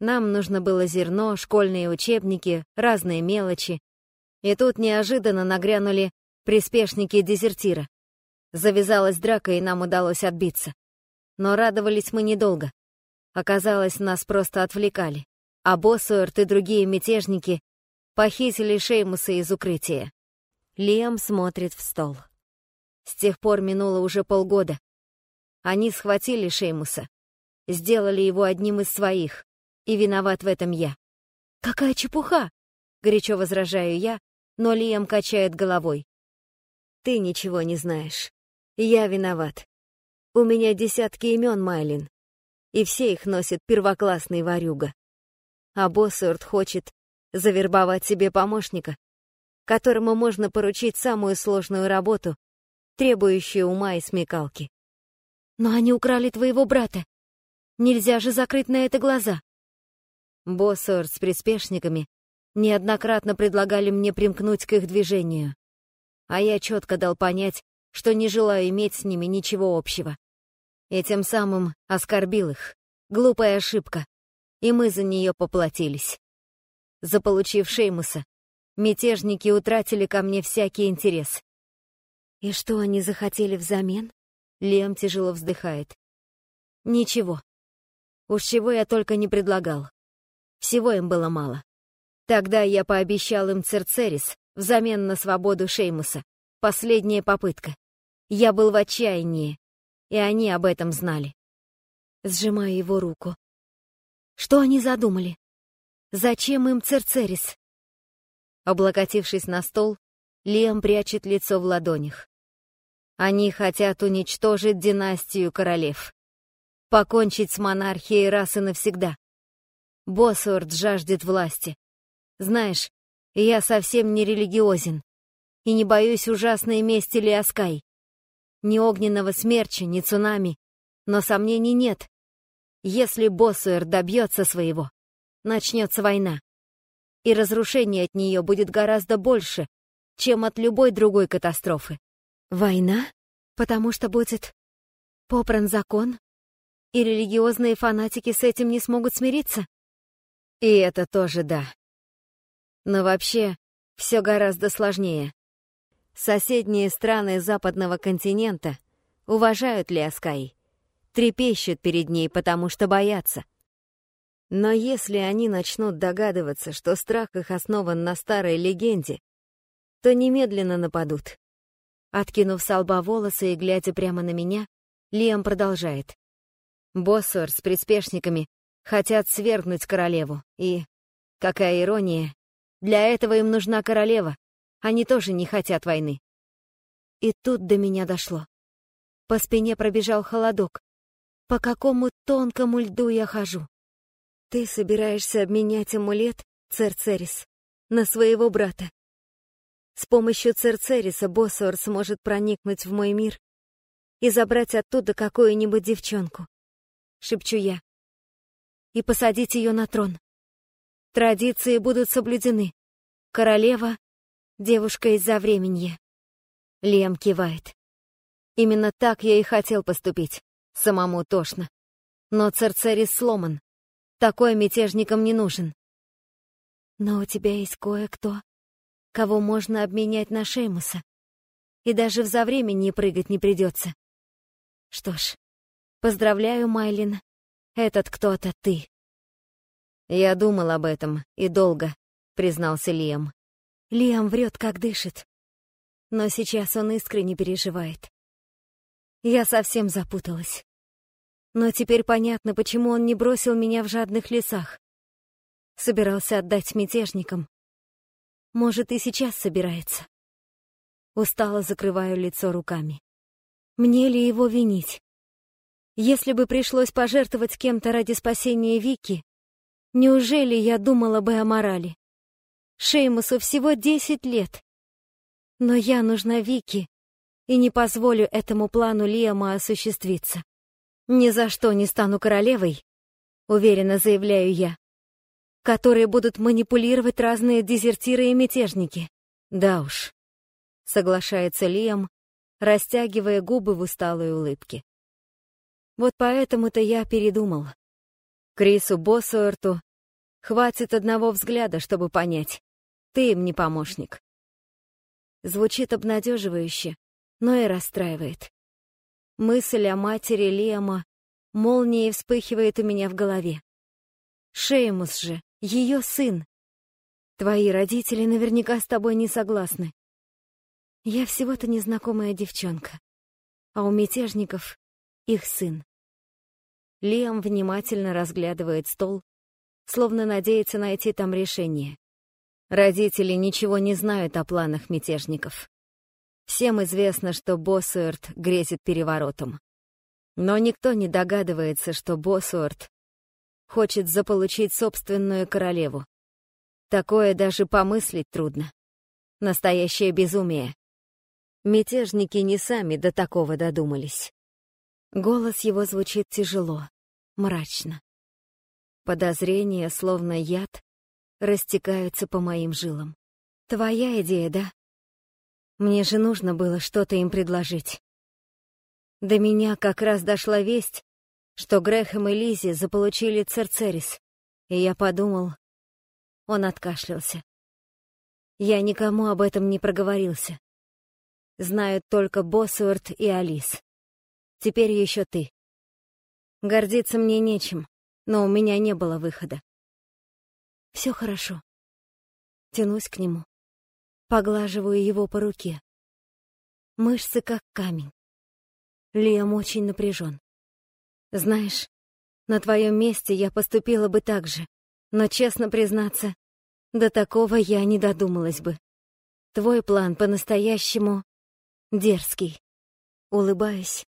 Нам нужно было зерно, школьные учебники, разные мелочи. И тут неожиданно нагрянули приспешники дезертира. Завязалась драка, и нам удалось отбиться. Но радовались мы недолго. Оказалось, нас просто отвлекали. А Боссуэрт и другие мятежники похитили Шеймуса из укрытия. Лиам смотрит в стол. С тех пор минуло уже полгода. Они схватили Шеймуса, сделали его одним из своих, и виноват в этом я. «Какая чепуха!» — горячо возражаю я, но Лиам качает головой. «Ты ничего не знаешь. Я виноват. У меня десятки имен, Майлин, и все их носит первоклассный ворюга. А Боссорт хочет завербовать себе помощника, которому можно поручить самую сложную работу, требующую ума и смекалки. Но они украли твоего брата. Нельзя же закрыть на это глаза. Боссорт с приспешниками неоднократно предлагали мне примкнуть к их движению, а я четко дал понять, что не желаю иметь с ними ничего общего. И тем самым оскорбил их. Глупая ошибка. И мы за нее поплатились. Заполучив Шеймуса, мятежники утратили ко мне всякий интерес. И что они захотели взамен? Лем тяжело вздыхает. Ничего. Уж чего я только не предлагал. Всего им было мало. Тогда я пообещал им Церцерис взамен на свободу Шеймуса. Последняя попытка. Я был в отчаянии, и они об этом знали. Сжимаю его руку. Что они задумали? Зачем им Церцерис? Облокотившись на стол, Лиам прячет лицо в ладонях. Они хотят уничтожить династию королев. Покончить с монархией раз и навсегда. Боссуорт жаждет власти. Знаешь, я совсем не религиозен и не боюсь ужасной мести Лиаскай. Ни огненного смерча, ни цунами, но сомнений нет. Если Боссуэр добьется своего, начнется война. И разрушение от нее будет гораздо больше, чем от любой другой катастрофы. Война? Потому что будет попран закон? И религиозные фанатики с этим не смогут смириться? И это тоже да. Но вообще, все гораздо сложнее. Соседние страны западного континента уважают Лиаскай, трепещут перед ней, потому что боятся. Но если они начнут догадываться, что страх их основан на старой легенде, то немедленно нападут. Откинув с лба волосы и глядя прямо на меня, Лиам продолжает. Боссуэр с приспешниками хотят свергнуть королеву, и, какая ирония, для этого им нужна королева, они тоже не хотят войны. И тут до меня дошло. По спине пробежал холодок. По какому тонкому льду я хожу? Ты собираешься обменять амулет, Церцерис, на своего брата. С помощью Церцериса Боссор сможет проникнуть в мой мир и забрать оттуда какую-нибудь девчонку. Шепчу я. И посадить ее на трон. Традиции будут соблюдены. Королева — девушка из-за времени. Лем кивает. Именно так я и хотел поступить. Самому тошно. Но Церцерис сломан. Такой мятежникам не нужен. Но у тебя есть кое-кто, кого можно обменять на Шеймуса. И даже в завремени прыгать не придется. Что ж, поздравляю, Майлин. Этот кто-то ты. Я думал об этом, и долго, признался Лиам. Лиам врет, как дышит. Но сейчас он искренне переживает. Я совсем запуталась. Но теперь понятно, почему он не бросил меня в жадных лесах. Собирался отдать мятежникам. Может, и сейчас собирается. Устало закрываю лицо руками. Мне ли его винить? Если бы пришлось пожертвовать кем-то ради спасения Вики, неужели я думала бы о морали? Шеймусу всего десять лет. Но я нужна Вике, и не позволю этому плану Лиама осуществиться. Ни за что не стану королевой, уверенно заявляю я, которые будут манипулировать разные дезертиры и мятежники. Да уж, соглашается Лиам, растягивая губы в усталой улыбке. Вот поэтому-то я передумал. Крису Боссуэрту хватит одного взгляда, чтобы понять, ты им не помощник. Звучит обнадеживающе, но и расстраивает. Мысль о матери Лиама молнией вспыхивает у меня в голове. Шеймус же, ее сын. Твои родители наверняка с тобой не согласны. Я всего-то незнакомая девчонка, а у мятежников их сын. Лиам внимательно разглядывает стол, словно надеется найти там решение. Родители ничего не знают о планах мятежников. Всем известно, что Боссуэрт грезит переворотом. Но никто не догадывается, что Боссуэрт хочет заполучить собственную королеву. Такое даже помыслить трудно. Настоящее безумие. Мятежники не сами до такого додумались. Голос его звучит тяжело, мрачно. Подозрения, словно яд, растекаются по моим жилам. Твоя идея, да? Мне же нужно было что-то им предложить. До меня как раз дошла весть, что Грэхэм и Лизи заполучили Церцерис, и я подумал... Он откашлялся. Я никому об этом не проговорился. Знают только Боссуэрт и Алис. Теперь еще ты. Гордиться мне нечем, но у меня не было выхода. Все хорошо. Тянусь к нему. Поглаживаю его по руке. Мышцы как камень. Лиам очень напряжен. Знаешь, на твоем месте я поступила бы так же, но, честно признаться, до такого я не додумалась бы. Твой план по-настоящему дерзкий. Улыбаюсь,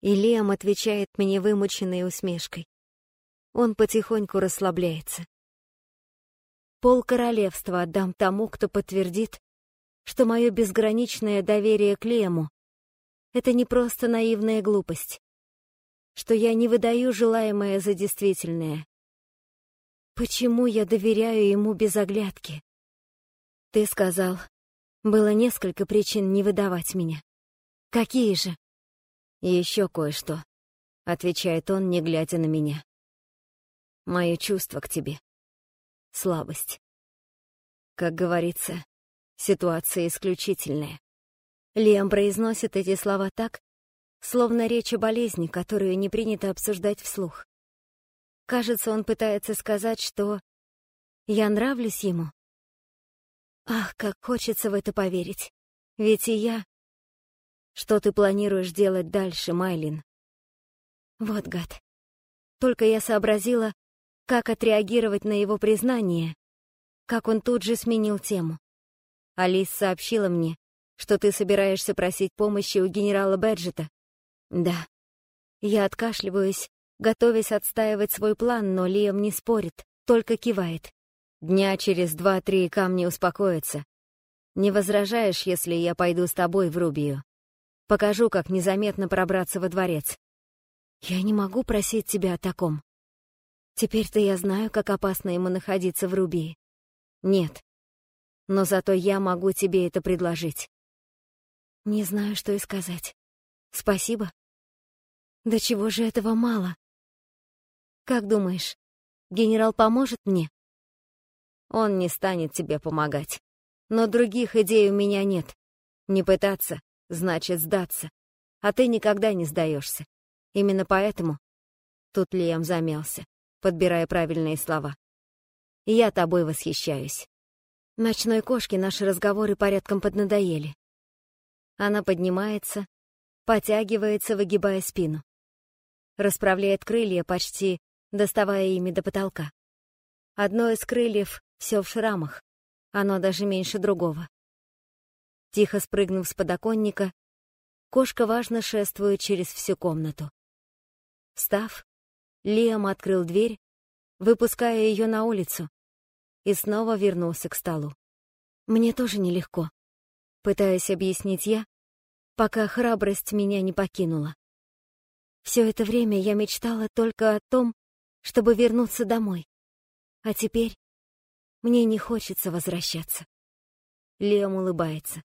и Лиам отвечает мне вымученной усмешкой. Он потихоньку расслабляется. Пол королевства отдам тому, кто подтвердит, что мое безграничное доверие к Лему — это не просто наивная глупость, что я не выдаю желаемое за действительное. Почему я доверяю ему без оглядки? Ты сказал, было несколько причин не выдавать меня. Какие же? Еще кое-что, — отвечает он, не глядя на меня. Мое чувство к тебе. Слабость. Как говорится, Ситуация исключительная. Лиам произносит эти слова так, словно речь о болезни, которую не принято обсуждать вслух. Кажется, он пытается сказать, что я нравлюсь ему. Ах, как хочется в это поверить. Ведь и я... Что ты планируешь делать дальше, Майлин? Вот гад. Только я сообразила, как отреагировать на его признание, как он тут же сменил тему. Алис сообщила мне, что ты собираешься просить помощи у генерала Бэджета. Да. Я откашливаюсь, готовясь отстаивать свой план, но Лиам не спорит, только кивает. Дня через два-три камни успокоятся. Не возражаешь, если я пойду с тобой в Рубию? Покажу, как незаметно пробраться во дворец. Я не могу просить тебя о таком. Теперь-то я знаю, как опасно ему находиться в Рубии. Нет. Но зато я могу тебе это предложить. Не знаю, что и сказать. Спасибо. Да чего же этого мало? Как думаешь, генерал поможет мне? Он не станет тебе помогать. Но других идей у меня нет. Не пытаться, значит сдаться. А ты никогда не сдаешься. Именно поэтому... Тут Лиам замялся, подбирая правильные слова. Я тобой восхищаюсь. Ночной кошке наши разговоры порядком поднадоели. Она поднимается, потягивается, выгибая спину. Расправляет крылья, почти доставая ими до потолка. Одно из крыльев все в шрамах, оно даже меньше другого. Тихо спрыгнув с подоконника, кошка важно шествует через всю комнату. Встав, Лиам открыл дверь, выпуская ее на улицу, и снова вернулся к столу. Мне тоже нелегко. Пытаюсь объяснить я, пока храбрость меня не покинула. Все это время я мечтала только о том, чтобы вернуться домой. А теперь мне не хочется возвращаться. Лиам улыбается.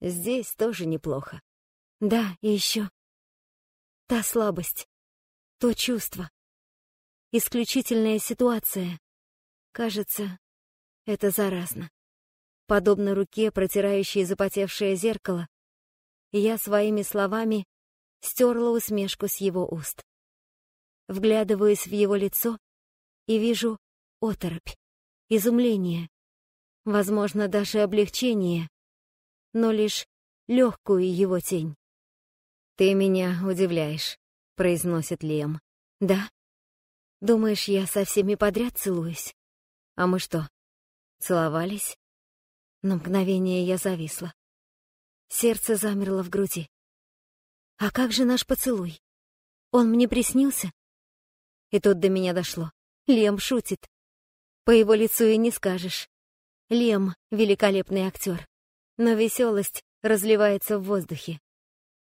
Здесь тоже неплохо. Да, и еще та слабость, то чувство. Исключительная ситуация. Кажется, это заразно. Подобно руке, протирающей запотевшее зеркало, я своими словами стерла усмешку с его уст. Вглядываюсь в его лицо и вижу оторопь, изумление, возможно, даже облегчение, но лишь легкую его тень. «Ты меня удивляешь», — произносит Лем. «Да? Думаешь, я со всеми подряд целуюсь? А мы что, целовались?» На мгновение я зависла. Сердце замерло в груди. «А как же наш поцелуй? Он мне приснился?» И тут до меня дошло. Лем шутит. По его лицу и не скажешь. Лем — великолепный актер. Но веселость разливается в воздухе.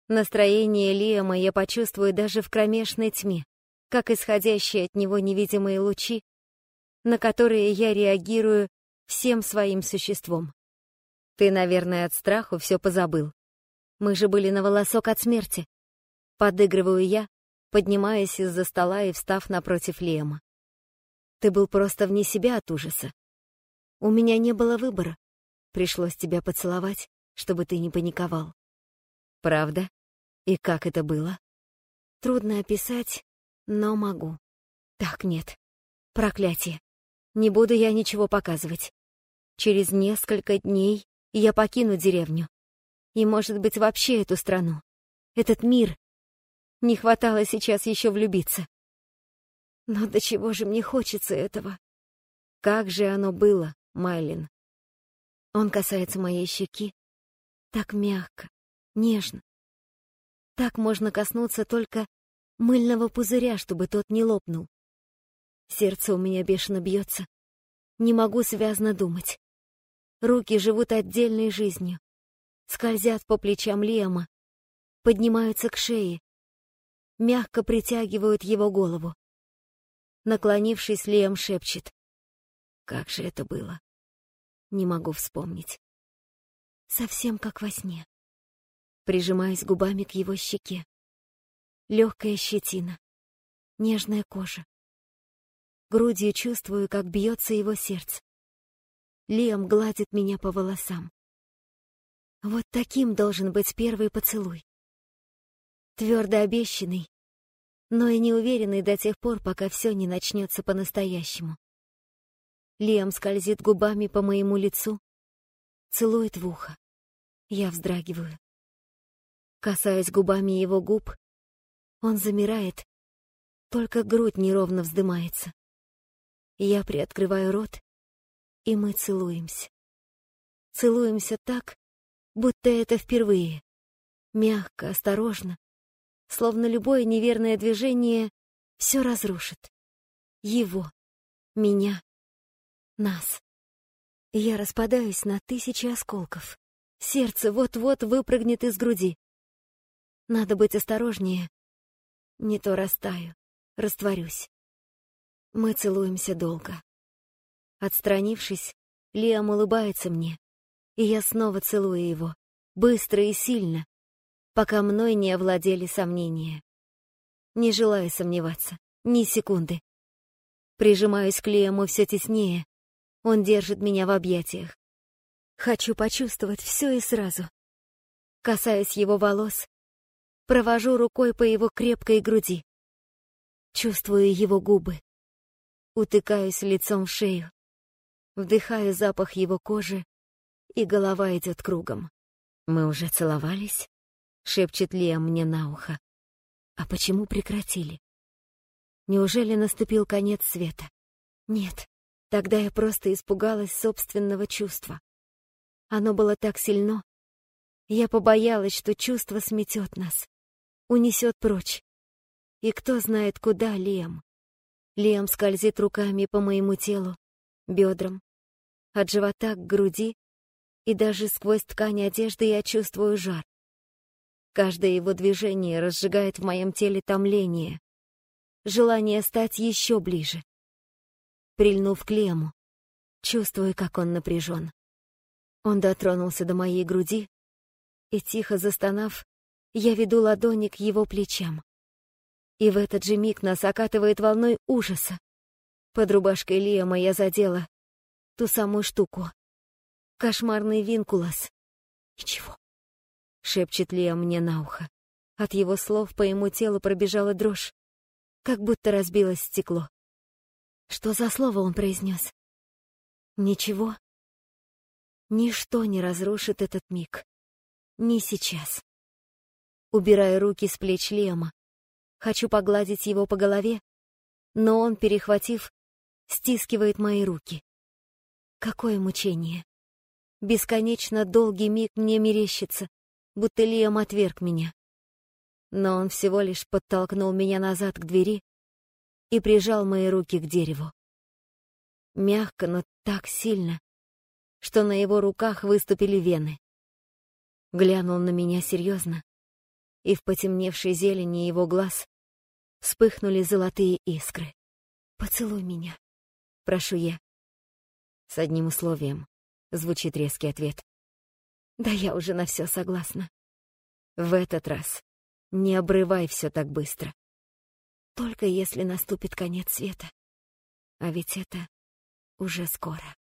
Настроение Лиама я почувствую даже в кромешной тьме, как исходящие от него невидимые лучи, на которые я реагирую всем своим существом. Ты, наверное, от страху все позабыл. Мы же были на волосок от смерти. Подыгрываю я, поднимаясь из-за стола и встав напротив Лиама. Ты был просто вне себя от ужаса. У меня не было выбора. Пришлось тебя поцеловать, чтобы ты не паниковал. Правда? И как это было? Трудно описать, но могу. Так, нет. Проклятие. Не буду я ничего показывать. Через несколько дней я покину деревню. И, может быть, вообще эту страну. Этот мир. Не хватало сейчас еще влюбиться. Но до чего же мне хочется этого? Как же оно было, Майлин? Он касается моей щеки. Так мягко, нежно. Так можно коснуться только мыльного пузыря, чтобы тот не лопнул. Сердце у меня бешено бьется. Не могу связно думать. Руки живут отдельной жизнью. Скользят по плечам Лиама, поднимаются к шее, мягко притягивают его голову. Наклонившись, Лиам шепчет. Как же это было? Не могу вспомнить. Совсем как во сне прижимаясь губами к его щеке. Легкая щетина, нежная кожа. Грудью чувствую, как бьется его сердце. Лиам гладит меня по волосам. Вот таким должен быть первый поцелуй. Твердо обещанный, но и неуверенный до тех пор, пока все не начнется по-настоящему. Лиам скользит губами по моему лицу, целует в ухо. Я вздрагиваю. Касаясь губами его губ, он замирает, только грудь неровно вздымается. Я приоткрываю рот, и мы целуемся. Целуемся так, будто это впервые. Мягко, осторожно, словно любое неверное движение все разрушит. Его, меня, нас. Я распадаюсь на тысячи осколков. Сердце вот-вот выпрыгнет из груди. Надо быть осторожнее. Не то растаю, растворюсь. Мы целуемся долго. Отстранившись, Лиам улыбается мне, и я снова целую его, быстро и сильно, пока мной не овладели сомнения. Не желаю сомневаться, ни секунды. Прижимаюсь к Лиаму все теснее, он держит меня в объятиях. Хочу почувствовать все и сразу. Касаясь его волос, провожу рукой по его крепкой груди. Чувствую его губы. Утыкаюсь лицом в шею. Вдыхаю запах его кожи, и голова идет кругом. «Мы уже целовались?» — шепчет Лия мне на ухо. «А почему прекратили? Неужели наступил конец света? Нет, тогда я просто испугалась собственного чувства. Оно было так сильно. Я побоялась, что чувство сметет нас унесет прочь. И кто знает, куда Лем. Лем скользит руками по моему телу, бедрам, от живота к груди, и даже сквозь ткань одежды я чувствую жар. Каждое его движение разжигает в моем теле томление, желание стать еще ближе. Прильнув к Лему, чувствую, как он напряжен. Он дотронулся до моей груди и, тихо застонав, я веду ладони к его плечам. И в этот же миг нас окатывает волной ужаса. Под рубашкой Лиама я задела ту самую штуку. Кошмарный винкулос. «Ничего», — шепчет Лиам мне на ухо. От его слов по ему телу пробежала дрожь, как будто разбилось стекло. Что за слово он произнес? Ничего. Ничто не разрушит этот миг. Не сейчас. Убираю руки с плеч Лема. Хочу погладить его по голове, но он, перехватив, стискивает мои руки. Какое мучение! Бесконечно долгий миг мне мерещится, будто Лиам отверг меня. Но он всего лишь подтолкнул меня назад к двери и прижал мои руки к дереву. Мягко, но так сильно, что на его руках выступили вены. Глянул на меня серьезно, и в потемневшей зелени его глаз вспыхнули золотые искры. «Поцелуй меня», — прошу я. С одним условием, — звучит резкий ответ. Да я уже на все согласна. В этот раз не обрывай все так быстро. Только если наступит конец света. А ведь это уже скоро.